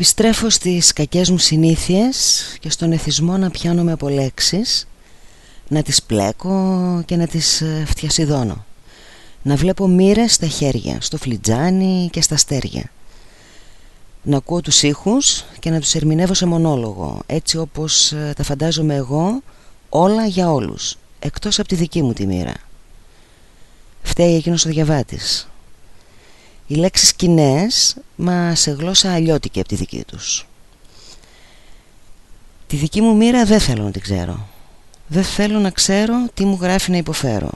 Επιστρέφω στις κακές μου συνήθειες και στον εθισμό να πιάνομαι από λέξεις να τις πλέκω και να τις ε, φτιασιδώνω. Να βλέπω μοίρες στα χέρια, στο φλιτζάνι και στα στέρια να ακούω τους ήχους και να τους ερμηνεύω σε μονόλογο έτσι όπως ε, τα φαντάζομαι εγώ όλα για όλους εκτός από τη δική μου τη μοίρα. Φταίει εκείνος ο διαβάτης. Οι λέξεις κοινές μα σε γλώσσα αλλιώτικη από τη δική τους. Τη δική μου μοίρα δεν θέλω να την ξέρω. Δεν θέλω να ξέρω τι μου γράφει να υποφέρω.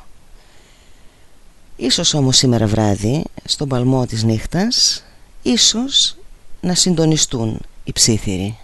Ίσως όμως σήμερα βράδυ, στον παλμό της νύχτας ίσως να συντονιστούν οι ψήθυροι.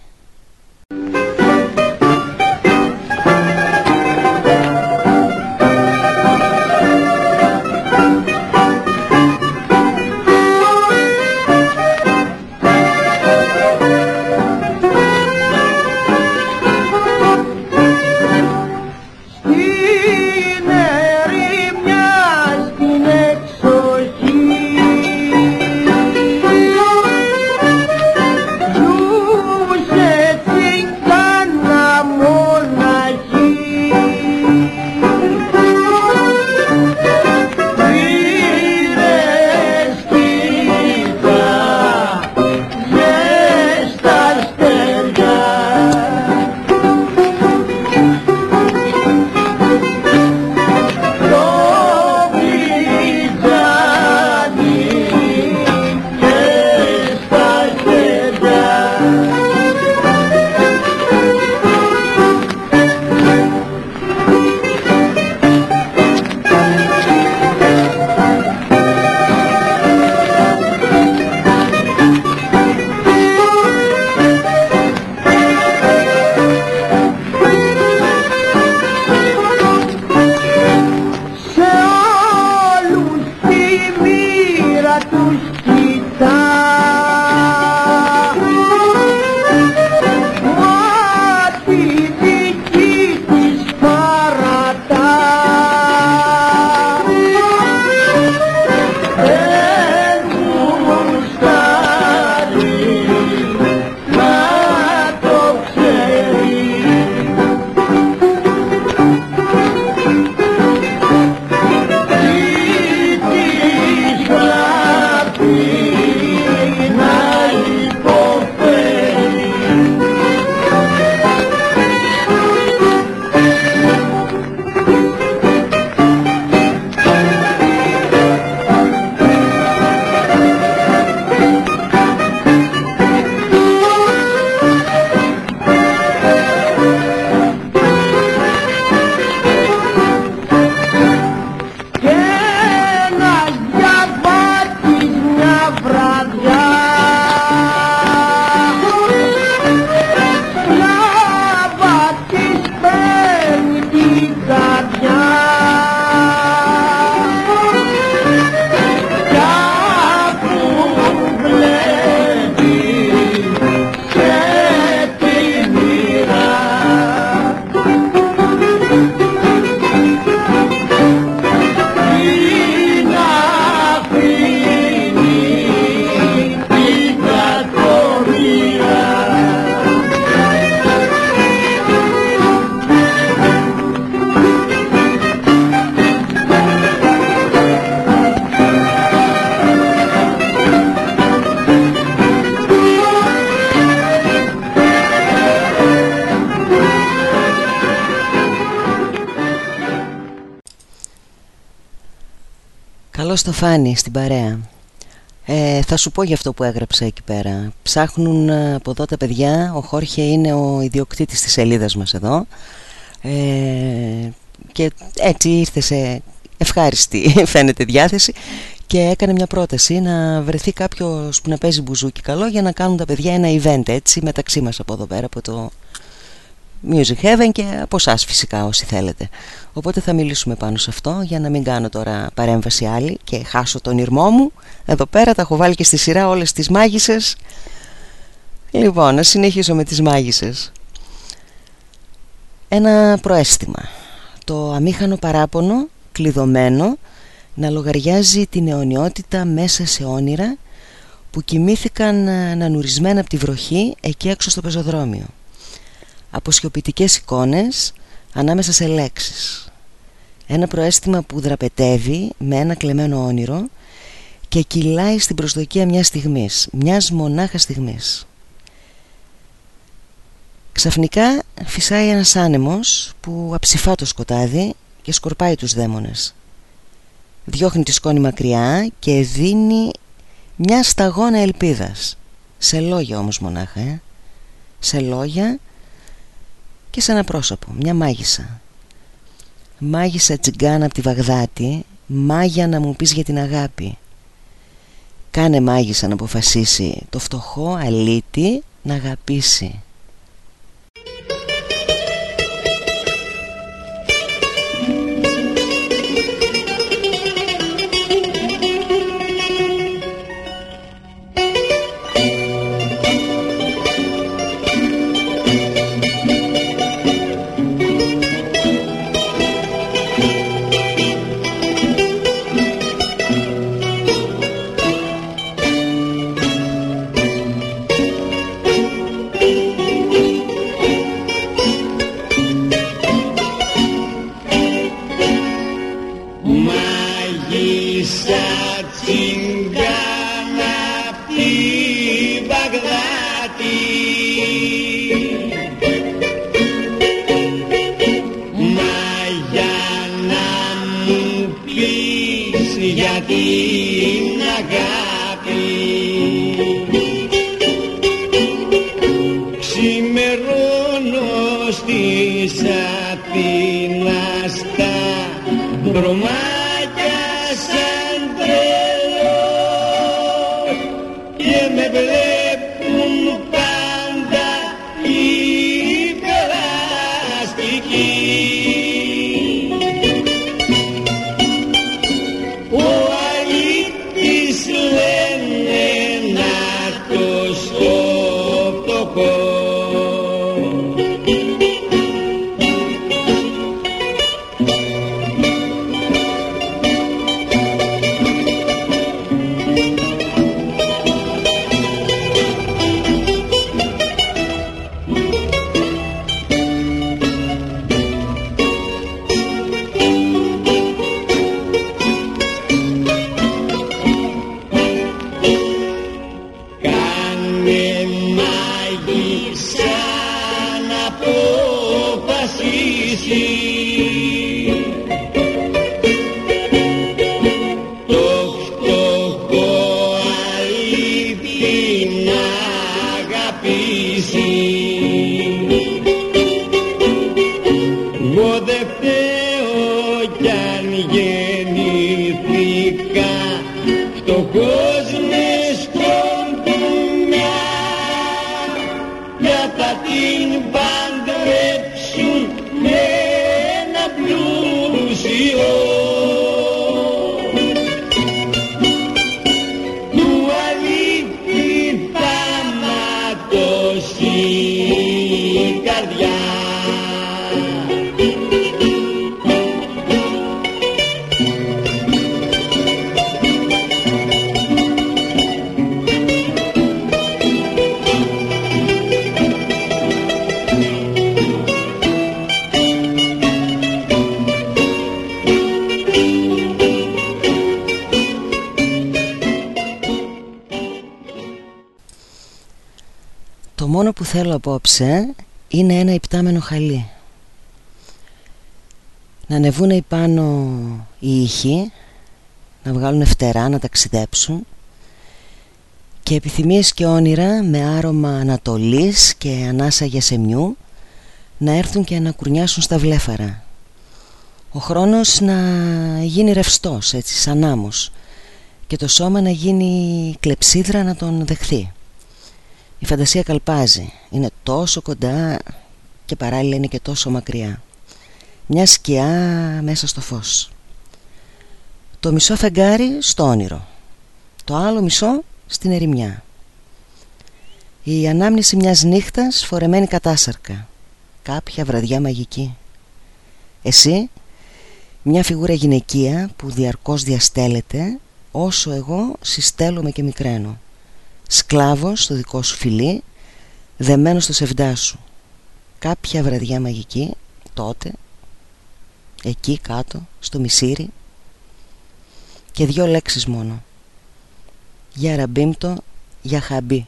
Στο Φάνη στην παρέα. Ε, Θα σου πω για αυτό που έγραψα εκεί πέρα. Ψάχνουν ε, από εδώ τα παιδιά Ο Χόρχε είναι ο ιδιοκτήτης της σελίδας μας εδώ. Ε, Και έτσι ήρθε σε ευχάριστη φαίνεται διάθεση Και έκανε μια πρόταση να βρεθεί κάποιος που να παίζει μπουζούκι καλό Για να κάνουν τα παιδιά ένα event έτσι μεταξύ μας από εδώ πέρα Από το Music Heaven και από εσάς φυσικά όσοι θέλετε Οπότε θα μιλήσουμε πάνω σε αυτό για να μην κάνω τώρα παρέμβαση άλλη και χάσω τον ήρμό μου. Εδώ πέρα τα έχω βάλει και στη σειρά όλες τις μάγισσες. Λοιπόν, να συνεχίσω με τις μάγισσες. Ένα προέστημα. Το αμήχανο παράπονο, κλειδωμένο, να λογαριάζει την αιωνιότητα μέσα σε όνειρα που κοιμήθηκαν ανανουρισμένα από τη βροχή εκεί έξω στο πεζοδρόμιο. Αποσιοποιητικές εικόνες ανάμεσα σε λέξεις ένα προέστημα που δραπετεύει με ένα κλεμμένο όνειρο και κυλάει στην προσδοκία μιας στιγμής, μιας μονάχα στιγμής. Ξαφνικά φυσάει ένας άνεμος που αψηφά το σκοτάδι και σκορπάει τους δαίμονες. Διώχνει τη σκόνη μακριά και δίνει μια σταγόνα ελπίδας. Σε λόγια όμως μονάχα, ε; Σε λόγια και σε ένα πρόσωπο, μια μάγισσα. Μάγισσα τσιγκάνα από τη Βαγδάτη, μάγια να μου πεις για την αγάπη. Κάνε μάγισσα να αποφασίσει το φτωχό αλήτη να αγαπήσει που θέλω απόψε είναι ένα υπτάμενο χαλί. Να ανεβούν πάνω οι ήχοι Να βγάλουν φτερά, να ταξιδέψουν Και επιθυμίες και όνειρα με άρωμα Ανατολής και ανάσα Γεσεμιού Να έρθουν και να κουρνιάσουν στα βλέφαρα. Ο χρόνος να γίνει ρευστός, έτσι σαν άμμος Και το σώμα να γίνει κλεψίδρα να τον δεχθεί η φαντασία καλπάζει. Είναι τόσο κοντά και παράλληλα είναι και τόσο μακριά. Μια σκιά μέσα στο φως. Το μισό φεγγάρι στο όνειρο. Το άλλο μισό στην ερημιά. Η ανάμνηση μιας νύχτας φορεμένη κατάσαρκα. Κάποια βραδιά μαγική. Εσύ μια φιγούρα γυναικεία που διαρκώς διαστέλλεται Όσο εγώ συστέλλομαι και μικραίνω Σκλάβος στο δικό σου φιλί Δεμένος στο σεβδά σου. Κάποια βραδιά μαγική Τότε Εκεί κάτω στο μισήρι Και δυο λέξεις μόνο. Για ραμπίμτο Για χαμπί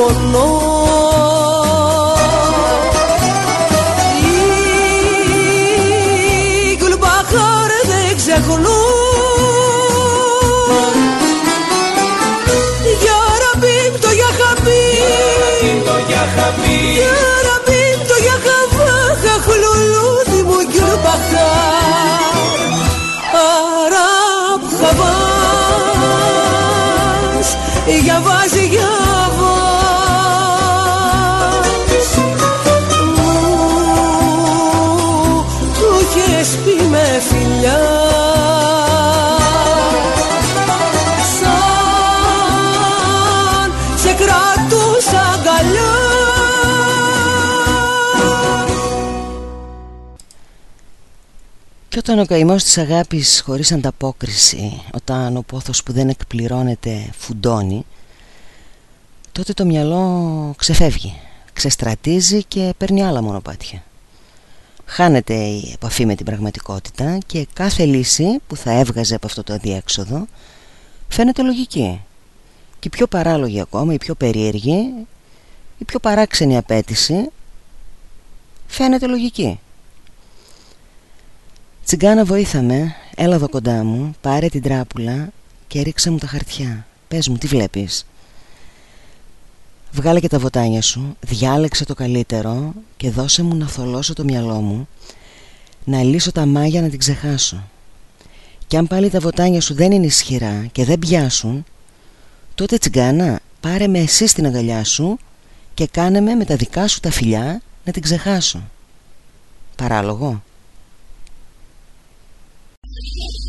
και πονώ όταν ο καημός της αγάπης χωρίς ανταπόκριση Όταν ο πόθος που δεν εκπληρώνεται φουντώνει Τότε το μυαλό ξεφεύγει Ξεστρατίζει και παίρνει άλλα μονοπάτια. Χάνεται η επαφή με την πραγματικότητα Και κάθε λύση που θα έβγαζε από αυτό το αδιέξοδο Φαίνεται λογική. Και η πιο παράλογη ακόμα, η πιο περίεργη Η πιο παράξενη απέτηση Φαίνεται λογική Τσιγκάνα βοήθαμε, έλα εδώ κοντά μου, πάρε την τράπουλα και ρίξε μου τα χαρτιά. Πες μου, τι βλέπεις; Βγάλε και τα βοτάνια σου, διάλεξε το καλύτερο και δώσε μου να θολώσω το μυαλό μου, να λύσω τα μάγια να την ξεχάσω. Και αν πάλι τα βοτάνια σου δεν είναι ισχυρά και δεν πιάσουν, τότε τσιγκάνα πάρε με εσύ στην αγκαλιά σου και κάνε με με τα δικά σου τα φιλιά να την ξεχάσω. Παράλογο. Thank you.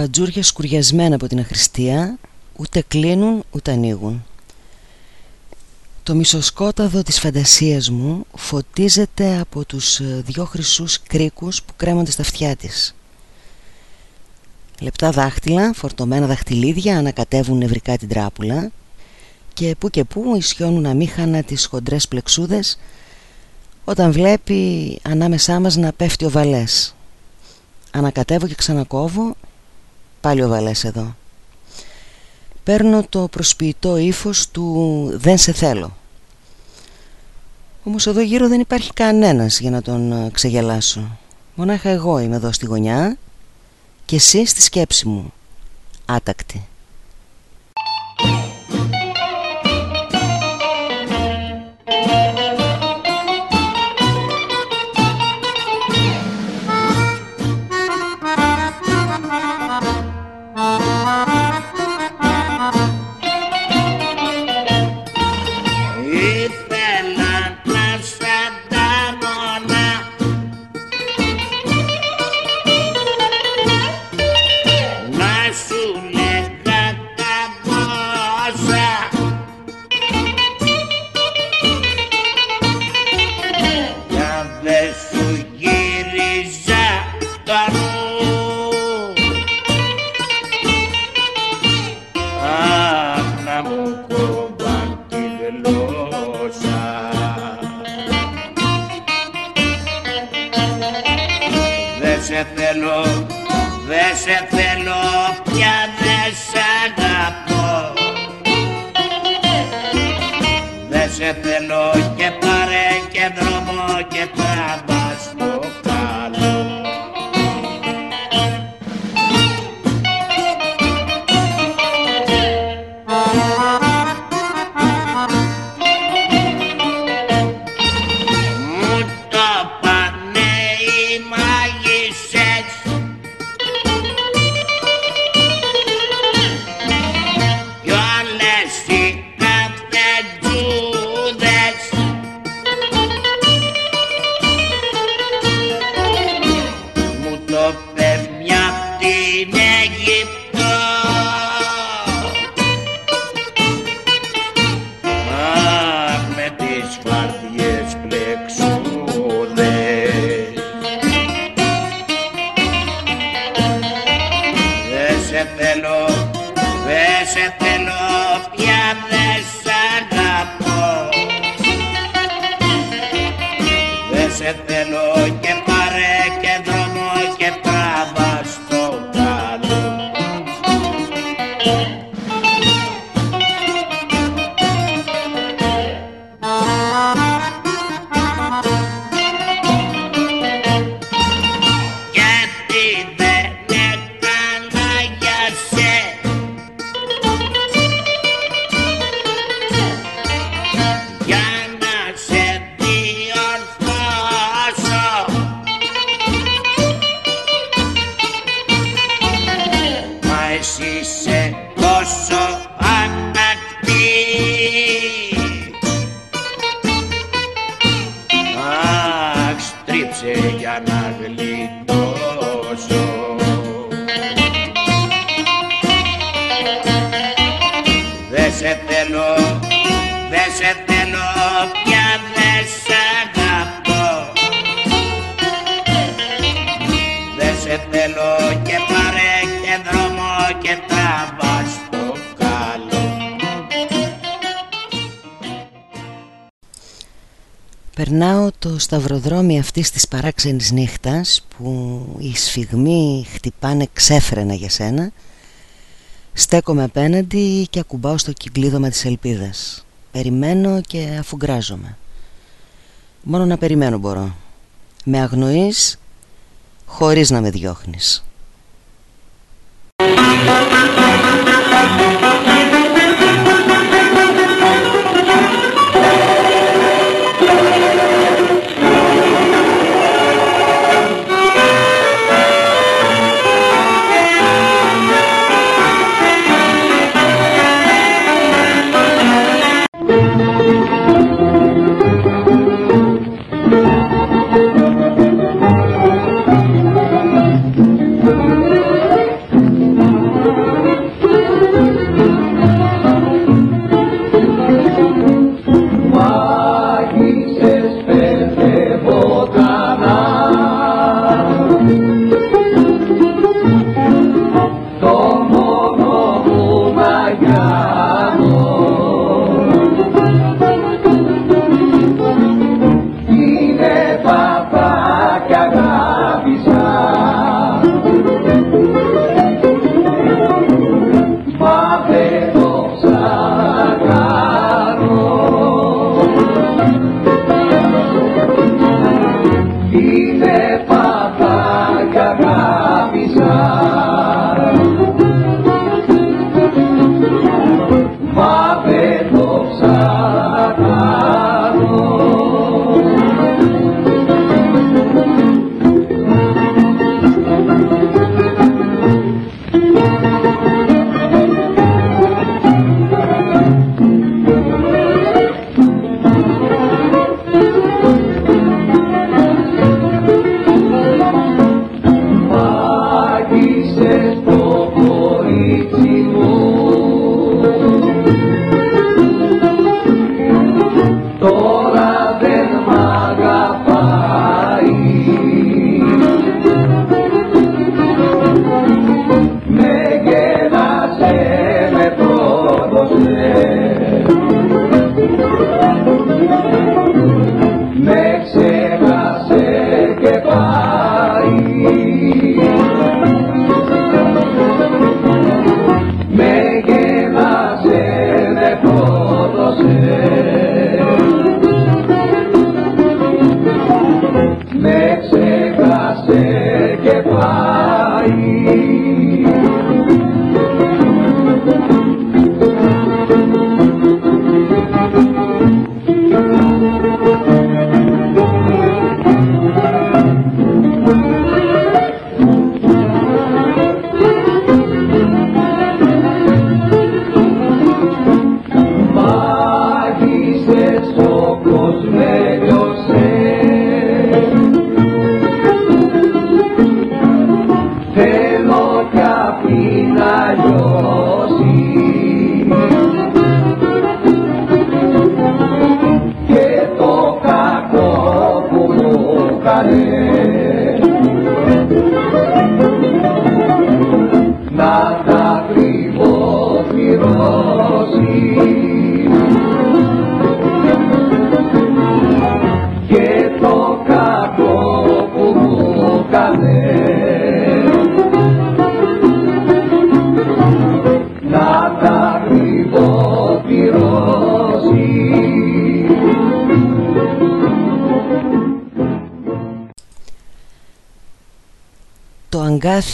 Τα παντζούρια σκουριασμένα από την αχρηστία ούτε κλείνουν ούτε ανοίγουν. Το μισοσκόταδο της φαντασίας μου φωτίζεται από τους ε, δυο χρυσούς κρίκους που κρέμονται στα αυτιά της. Λεπτά δάχτυλα, φορτωμένα δαχτυλίδια ανακατεύουν νευρικά την τράπουλα και που και που ισιώνουν αμήχανα τις χοντρές πλεξούδες όταν βλέπει ανάμεσά μας να πέφτει ο Βαλές. Ανακατεύω και ξανακόβω, πάλι ο Βαλές εδώ. Παίρνω το προσποιητό ύφος του «δεν σε θέλω». Όμως εδώ γύρω δεν υπάρχει κανένας για να τον ε, ξεγελάσω. Μονάχα εγώ είμαι εδώ στη γωνιά και εσύ στη σκέψη μου. Άτακτη. Σταυροδρόμι αυτής της παράξενης νύχτας που οι σφιγμοί χτυπάνε ξέφρενα για σένα στέκομαι απέναντι και ακουμπάω στο κυκλίδωμα της ελπίδας. Περιμένω και αφουγκράζομαι. Μόνο να περιμένω μπορώ. Με αγνοείς χωρίς να με διώχνεις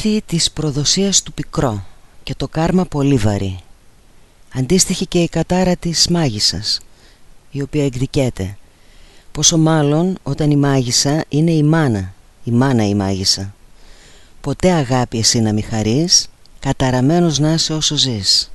αγκάθι της προδοσίας του πικρό και το κάρμα πολύ βαρύ. Αντίστοιχη και η κατάρα της μάγισσας, η οποία εκδικέται. Πόσο μάλλον όταν η μάγισσα είναι η μάνα, η μάνα η μάγισσα. Ποτέ αγάπη εσύ να μη χαρείς, καταραμένος να είσαι όσο ζεις.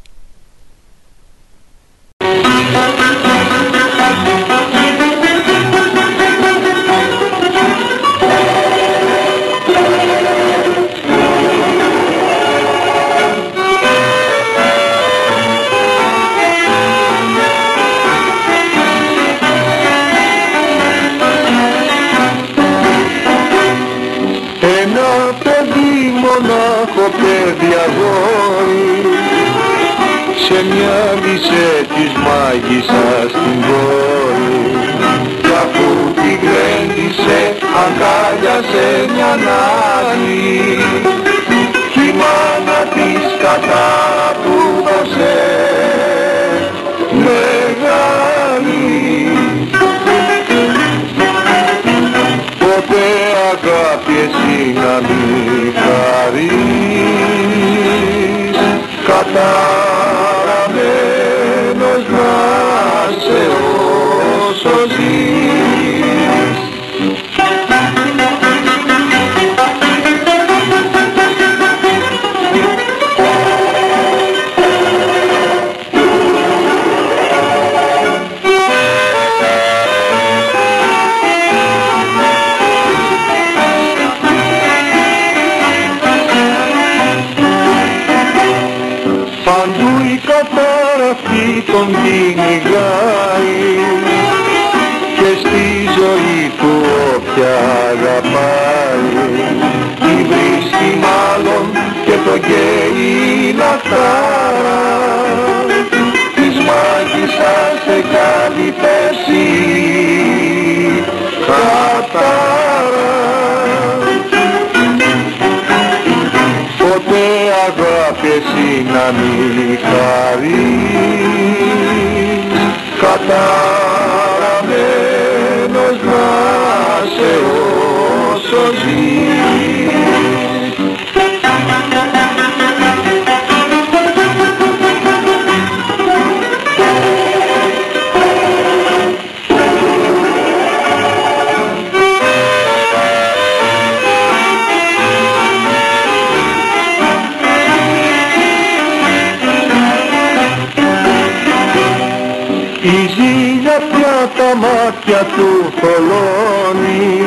Μάτια του θολώνει.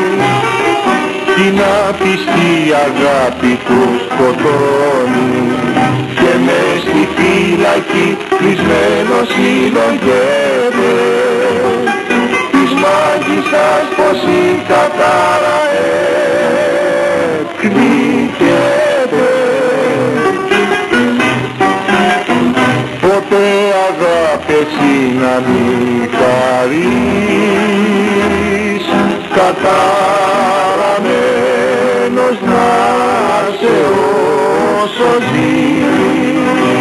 Την άπιστη αγάπη του σκοτώνει. Και μες στη φύλακη κλεισμένος συλλογέται της μάγισσας πως η κατάρα εκδικέται Ποτέ αγάπη εσύ να μην χαρείς Καταραμένος να σε όσο ζεις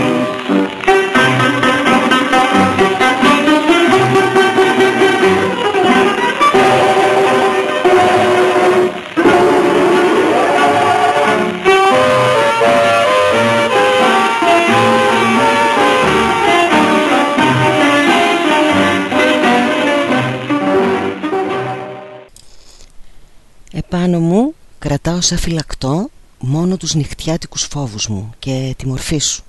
κρατάω σαν φυλακτό μόνο τους νυχτιάτικους φόβους μου και τη μορφή σου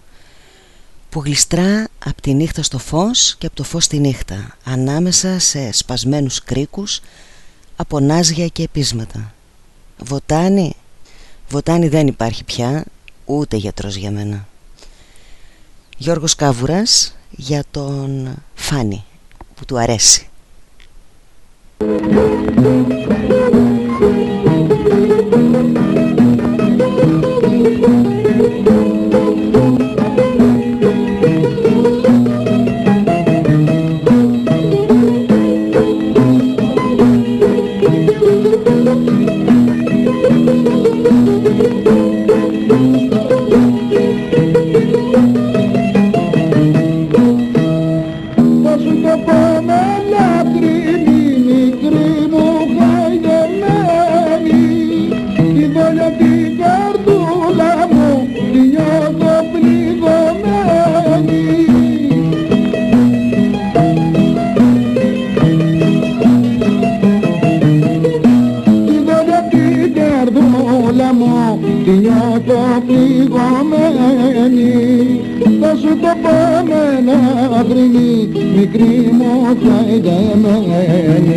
που γλιστρά από τη νύχτα στο φως και από το φως στη νύχτα ανάμεσα σε σπασμένους κρίκους από νάζια και επίσματα Βοτάνι Βοτάνι δεν υπάρχει πια ούτε γιατρός για μένα. Γιώργος Κάβουρας για τον Φάνη που του αρέσει μου τη νιώθω πληγωμένη. Θα σου το πω με ένα μικρή μου χαϊδεμένη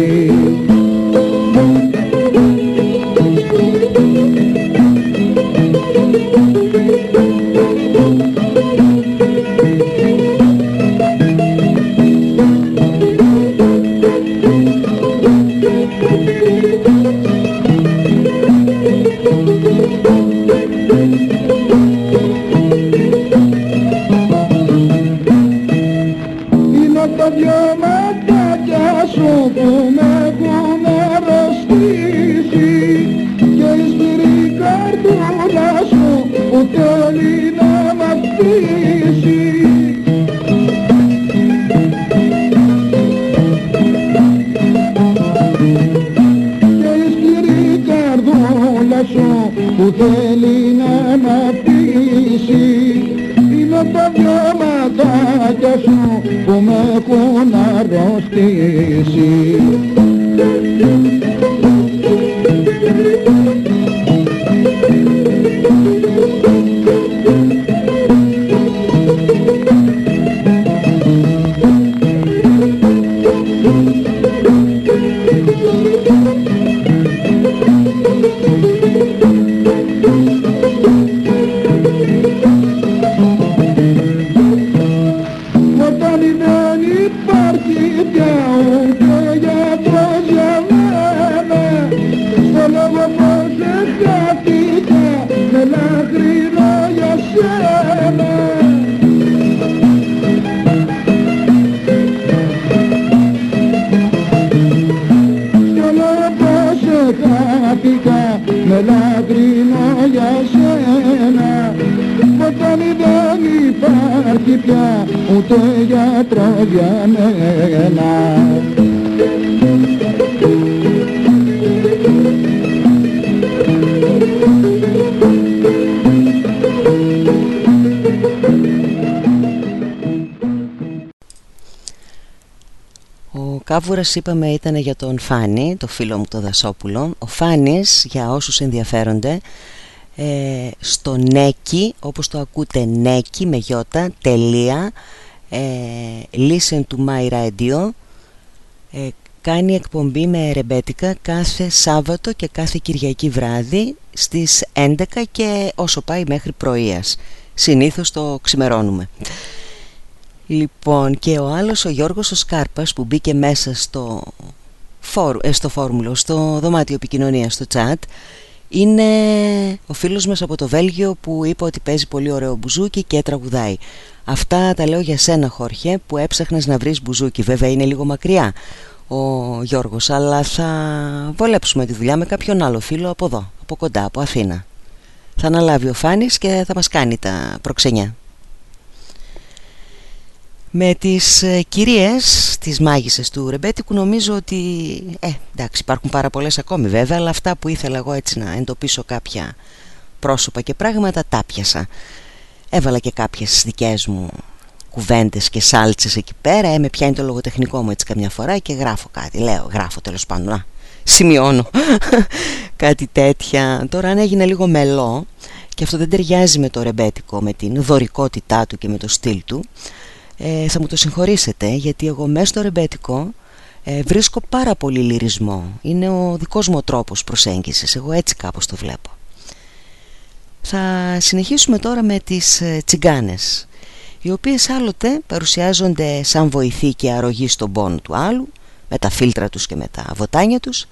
Κάβουρας είπαμε ήταν για τον Φάνη, το φίλο μου το Δασόπουλο. Ο Φάνης, για όσους ενδιαφέρονται ε, Στο Νέκι, όπως το ακούτε Νέκι με γιώτα, τελεία ε, Listen to my radio ε, Κάνει εκπομπή με ρεμπέτικα κάθε Σάββατο και κάθε Κυριακή βράδυ Στις 11 και όσο πάει μέχρι πρωίας. Συνήθως το ξημερώνουμε Λοιπόν και ο άλλος ο Γιώργος ο Σκάρπας που μπήκε μέσα στο, φόρ, ε, στο φόρμουλο, στο δωμάτιο επικοινωνίας στο chat είναι ο φίλος μας από το Βέλγιο που είπε ότι παίζει πολύ ωραίο μπουζούκι και τραγουδάει. Αυτά τα λέω για σένα Χόρχε που έψαχνες να βρεις μπουζούκι. Βέβαια είναι λίγο μακριά ο Γιώργος αλλά θα βολέψουμε τη δουλειά με κάποιον άλλο φίλο από εδώ, από κοντά, από Αθήνα. Θα αναλάβει ο Φάνης και θα μας κάνει τα προξενιά. Με τις ε, κυρίες, τις μάγισσες του Ρεμπέτικου νομίζω ότι, ε, εντάξει υπάρχουν πάρα πολλές ακόμη βέβαια αλλά αυτά που ήθελα εγώ έτσι να εντοπίσω κάποια πρόσωπα και πράγματα τα πιασα. Έβαλα και κάποιες δικές μου κουβέντες και σάλτσες εκεί πέρα, ε, με πιάνει το λογοτεχνικό μου έτσι καμιά φορά και γράφω κάτι, λέω γράφω τέλος πάντων, να, σημειώνω κάτι τέτοια. Τώρα αν έγινε λίγο μελό και αυτό δεν ταιριάζει με το ρεμπέτικο, με την δωρικότητά του και με το στυλ του ε, θα μου το συγχωρήσετε γιατί εγώ μέσα στο ρεμπέτικο ε, βρίσκω πάρα πολύ λυρισμό. Είναι ο δικός μου τρόπος προσέγγισης. Εγώ έτσι κάπως το βλέπω. Θα συνεχίσουμε τώρα με τις ε, τσιγκάνες οι οποίες άλλοτε παρουσιάζονται σαν βοηθή και αρρωγή στον πόνο του άλλου με τα φίλτρα τους και με τα βοτάνια τους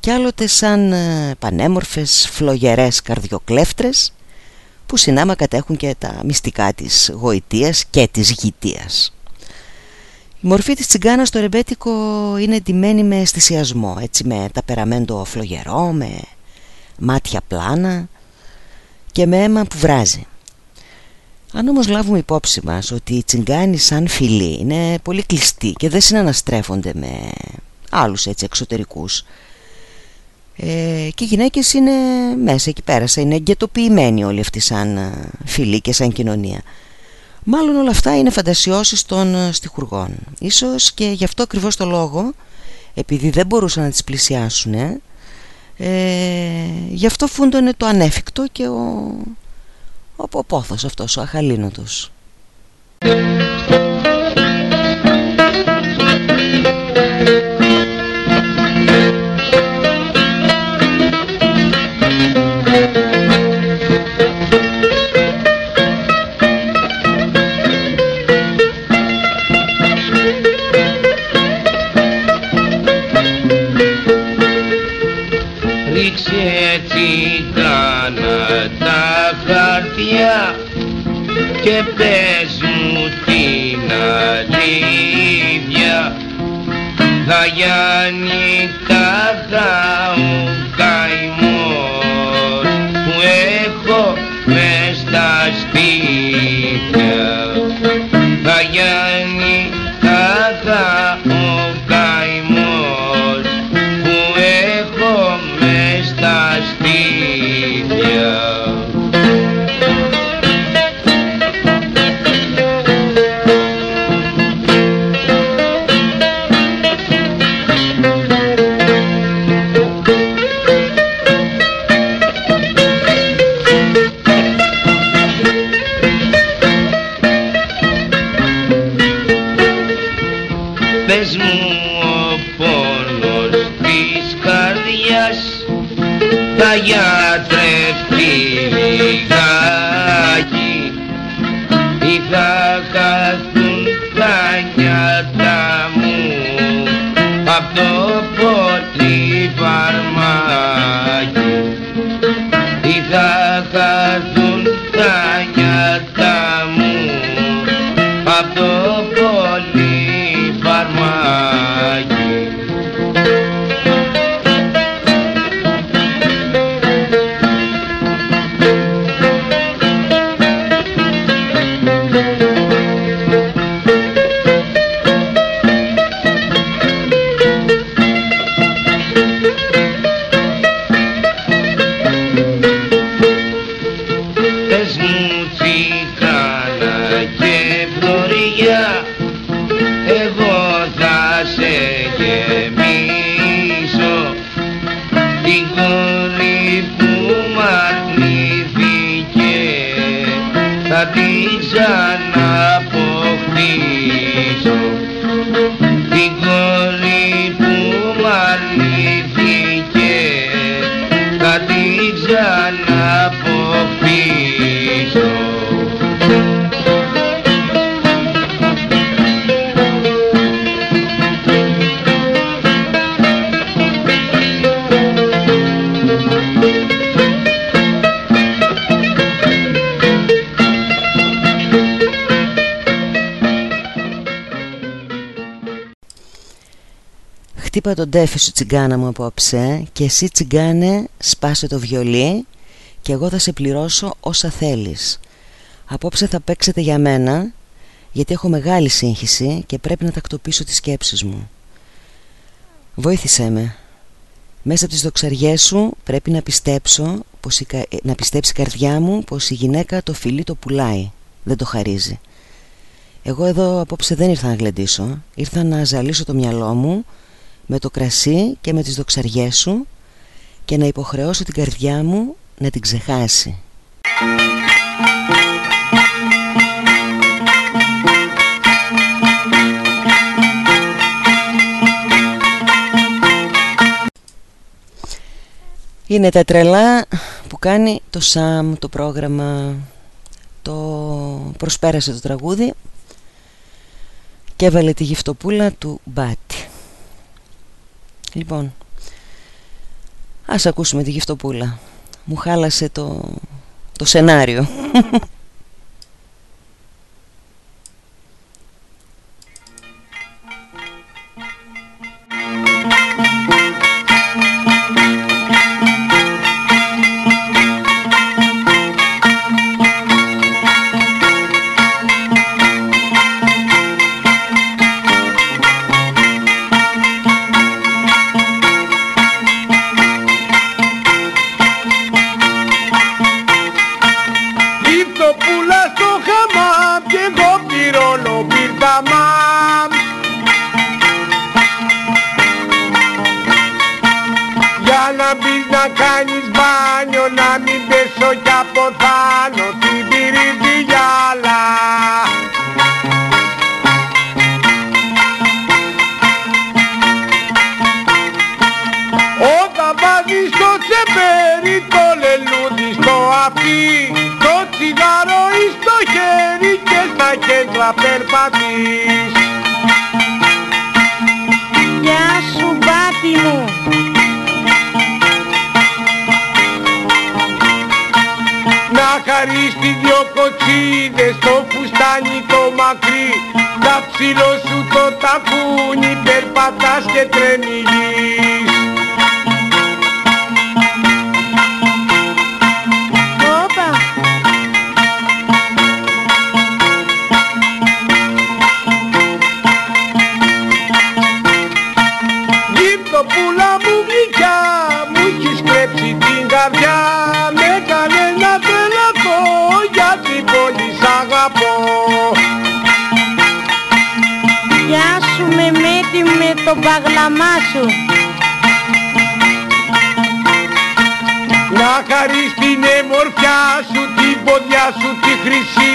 και άλλοτε σαν ε, πανέμορφες φλογερές καρδιοκλέφτρες που συνάμα κατέχουν και τα μυστικά της γοητείας και της γητείας. Η μορφή της τσιγκάνας στο ρεμπέτικο είναι εντυμένη με αισθησιασμό, έτσι με ταπεραμέντο φλογερό, με μάτια πλάνα και με αίμα που βράζει. Αν όμως λάβουμε υπόψη μας ότι οι τσιγκάνοι σαν φιλοί είναι πολύ κλειστοί και δεν συναναστρέφονται με άλλους έτσι εξωτερικούς ε, και οι γυναίκες είναι μέσα εκεί πέρασα είναι εγκαιτοποιημένοι όλοι αυτοί σαν ε, φίλοι και σαν κοινωνία. Μάλλον όλα αυτά είναι φαντασιώσεις των ε, στιχουργών. Ίσως και γι' αυτό ακριβώς το λόγο επειδή δεν μπορούσαν να τις πλησιάσουν ε, γι' αυτό φούντωνε το ανέφικτο και ο, ο, ο πόθος αυτός ο αχαλήνοτος Ρίξε τσιγκάνα τα χαρτιά και πες μου την αλήθεια θα Γιάννη καθά ο θα την Χτύπα τον τέφι σου τσιγκάνα μου απόψε και εσύ τσιγκάνε σπάσε το βιολί και εγώ θα σε πληρώσω όσα θέλεις. Απόψε θα παίξετε για μένα γιατί έχω μεγάλη σύγχυση και πρέπει να τακτοποιήσω τις σκέψεις μου. Βοήθησέ με. Μέσα από τις δοξαριές σου πρέπει να πιστέψω πως η, κα- να πιστέψει η καρδιά μου πως η γυναίκα το φιλί το πουλάει, δεν το χαρίζει. Εγώ εδώ απόψε δεν ήρθα να γλεντήσω, ήρθα να ζαλίσω το μυαλό μου με το κρασί και με τις δοξαριές σου και να υποχρεώσω την καρδιά μου να την ξεχάσει. Είναι τα τρελά που κάνει το ΣΑΜ, το πρόγραμμα, το προσπέρασε το τραγούδι και έβαλε τη γυφτοπούλα του Μπάτι. Λοιπόν, ας ακούσουμε τη γυφτοπούλα. Μου χάλασε το, το σενάριο. Της Γεια σου μπάτι μου. Να χαρίσει δυο κοτσίδες στο φουστάνι το μακρύ. Τα ψηλό σου το τακούνι περπατάς και τρεμιλείς με τον παγλαμά σου. Να χαρείς την εμορφιά σου, την ποδιά σου τη χρυσή.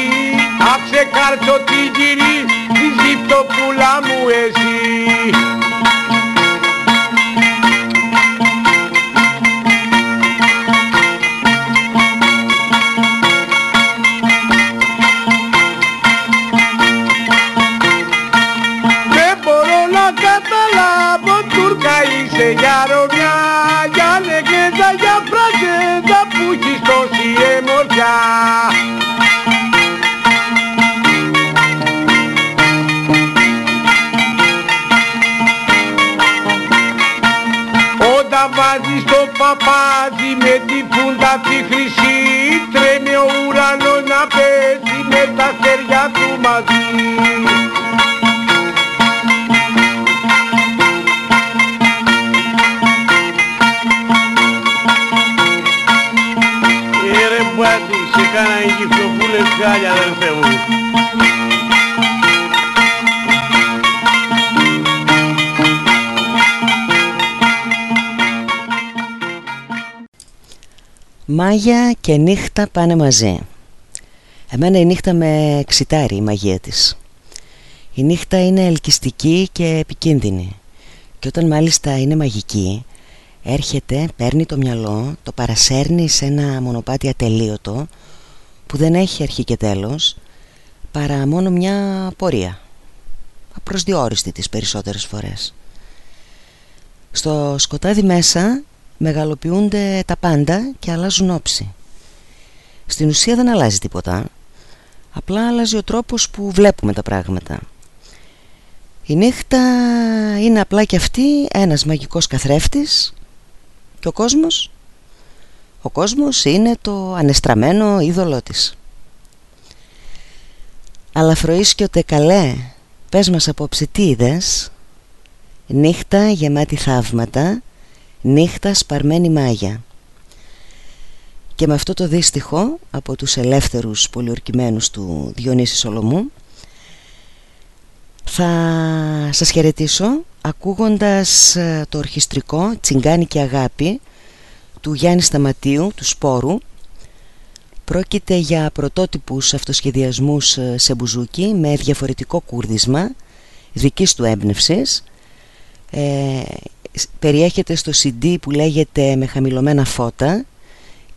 Άψε κάρτσο τη γυρί, τη ζυπτοπούλα μου εσύ παπάδι με τη φούντα τη χρυσή Τρέμει ο ουρανός να πέσει με τα αστέρια του μαζί Ε, ρε μπάτι, σε κάνα οι γυφτοπούλες χάλια αδερφέ μου. Μάγια και νύχτα πάνε μαζί. Εμένα η νύχτα με ξητάρει η μαγεία της. Η νύχτα είναι ελκυστική και επικίνδυνη. Και όταν μάλιστα είναι μαγική Έρχεται, παίρνει το μυαλό, το παρασέρνει σε ένα μονοπάτι ατελείωτο Που δεν έχει αρχή και τέλος Παρά μόνο μια πορεία. Απροσδιόριστη τις περισσότερες φορές. Στο σκοτάδι μέσα μεγαλοποιούνται τα πάντα και αλλάζουν όψη. Στην ουσία δεν αλλάζει τίποτα, απλά αλλάζει ο τρόπος που βλέπουμε τα πράγματα. Η νύχτα είναι απλά και αυτή ένας μαγικός καθρέφτης και ο κόσμος, ο κόσμος είναι το ανεστραμμένο είδωλό της. Αλλά φροίσκιοτε καλέ, πες μας απόψε τι είδες, νύχτα γεμάτη θαύματα, νύχτας σπαρμένη μάγια. Και με αυτό το δύστιχο από τους ελεύθερους πολιορκημένους του Διονύσης Σολομού θα σας χαιρετήσω ακούγοντας ε, το ορχιστρικό «Τσιγκάνη και αγάπη» του Γιάννη Σταματίου, του Σπόρου. Πρόκειται για πρωτότυπους αυτοσχεδιασμούς ε, σε μπουζούκι με διαφορετικό κούρδισμα δικής του έμπνευσης. Ε, περιέχεται στο CD που λέγεται με χαμηλωμένα φώτα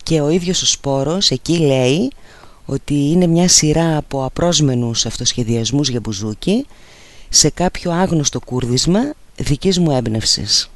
και ο ίδιος ο Σπόρος εκεί λέει ότι είναι μια σειρά από απρόσμενους αυτοσχεδιασμούς για μπουζούκι σε κάποιο άγνωστο κούρδισμα δικής μου έμπνευσης.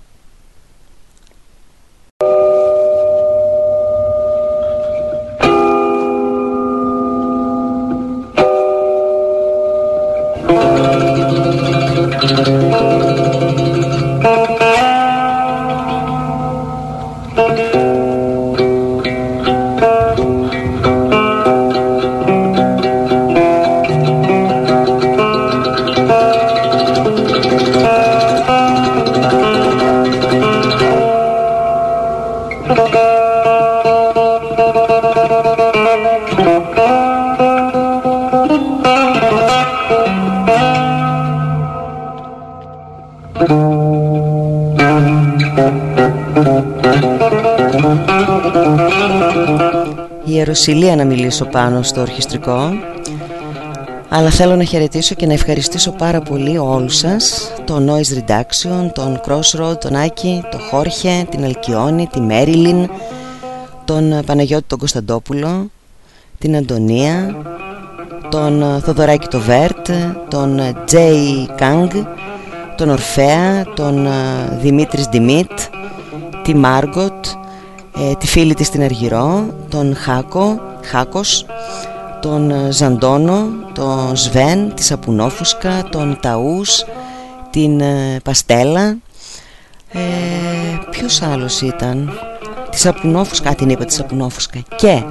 Η Ιεροσυλία να μιλήσω πάνω στο ορχιστρικό αλλά θέλω να χαιρετήσω και να ευχαριστήσω πάρα πολύ όλους σας Το Noise Reduction, τον Crossroad, τον Άκη, τον Χόρχε, την Αλκιόνη, τη Μέριλιν Τον Παναγιώτη τον Κωνσταντόπουλο, την Αντωνία τον ε, Θοδωράκη το Βέρτ, τον Τζέι Κάνγκ, τον Ορφέα, τον ε, Δημήτρης Δημήτ, τη Μάργκοτ, ε, τη φίλη της την Αργυρό, τον Χάκο, Χάκος, τον Ζαντόνο, τον Σβέν, τη Σαπουνόφουσκα, τον Ταούς, την Παστέλα, ε, ποιος άλλος ήταν, τη Σαπουνόφουσκα, την είπα τη Σαπουνόφουσκα. Και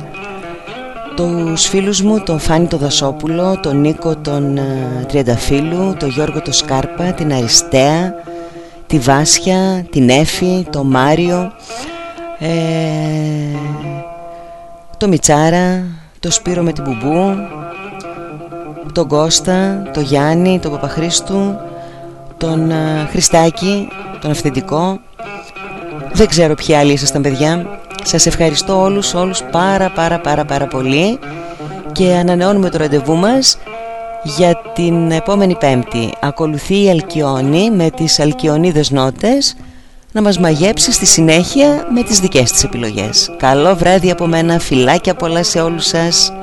τους φίλους μου, τον Φάνη το Δασόπουλο, τον Νίκο τον uh, Τριανταφύλου, τον Γιώργο το Σκάρπα, την Αριστέα, τη Βάσια, την Έφη, τον Μάριο, ε, το Μιτσάρα, το Σπύρο με την Μπουμπού, τον Κώστα, τον Γιάννη, τον Παπαχρίστου, τον uh, Χριστάκη, τον Αυθεντικό. Δεν ξέρω ποιοι άλλοι ήσασταν παιδιά. Σας ευχαριστώ όλους όλους πάρα πάρα πάρα πάρα πολύ. Και ανανεώνουμε το ραντεβού μας για την επόμενη πέμπτη. Ακολουθεί η Αλκιόνη με τις Αλκιονίδες νότες να μας μαγέψεις στη συνέχεια με τις δικές της επιλογές. Καλό βράδυ από μένα, φιλάκια πολλά σε όλους σας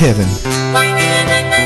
Kevin.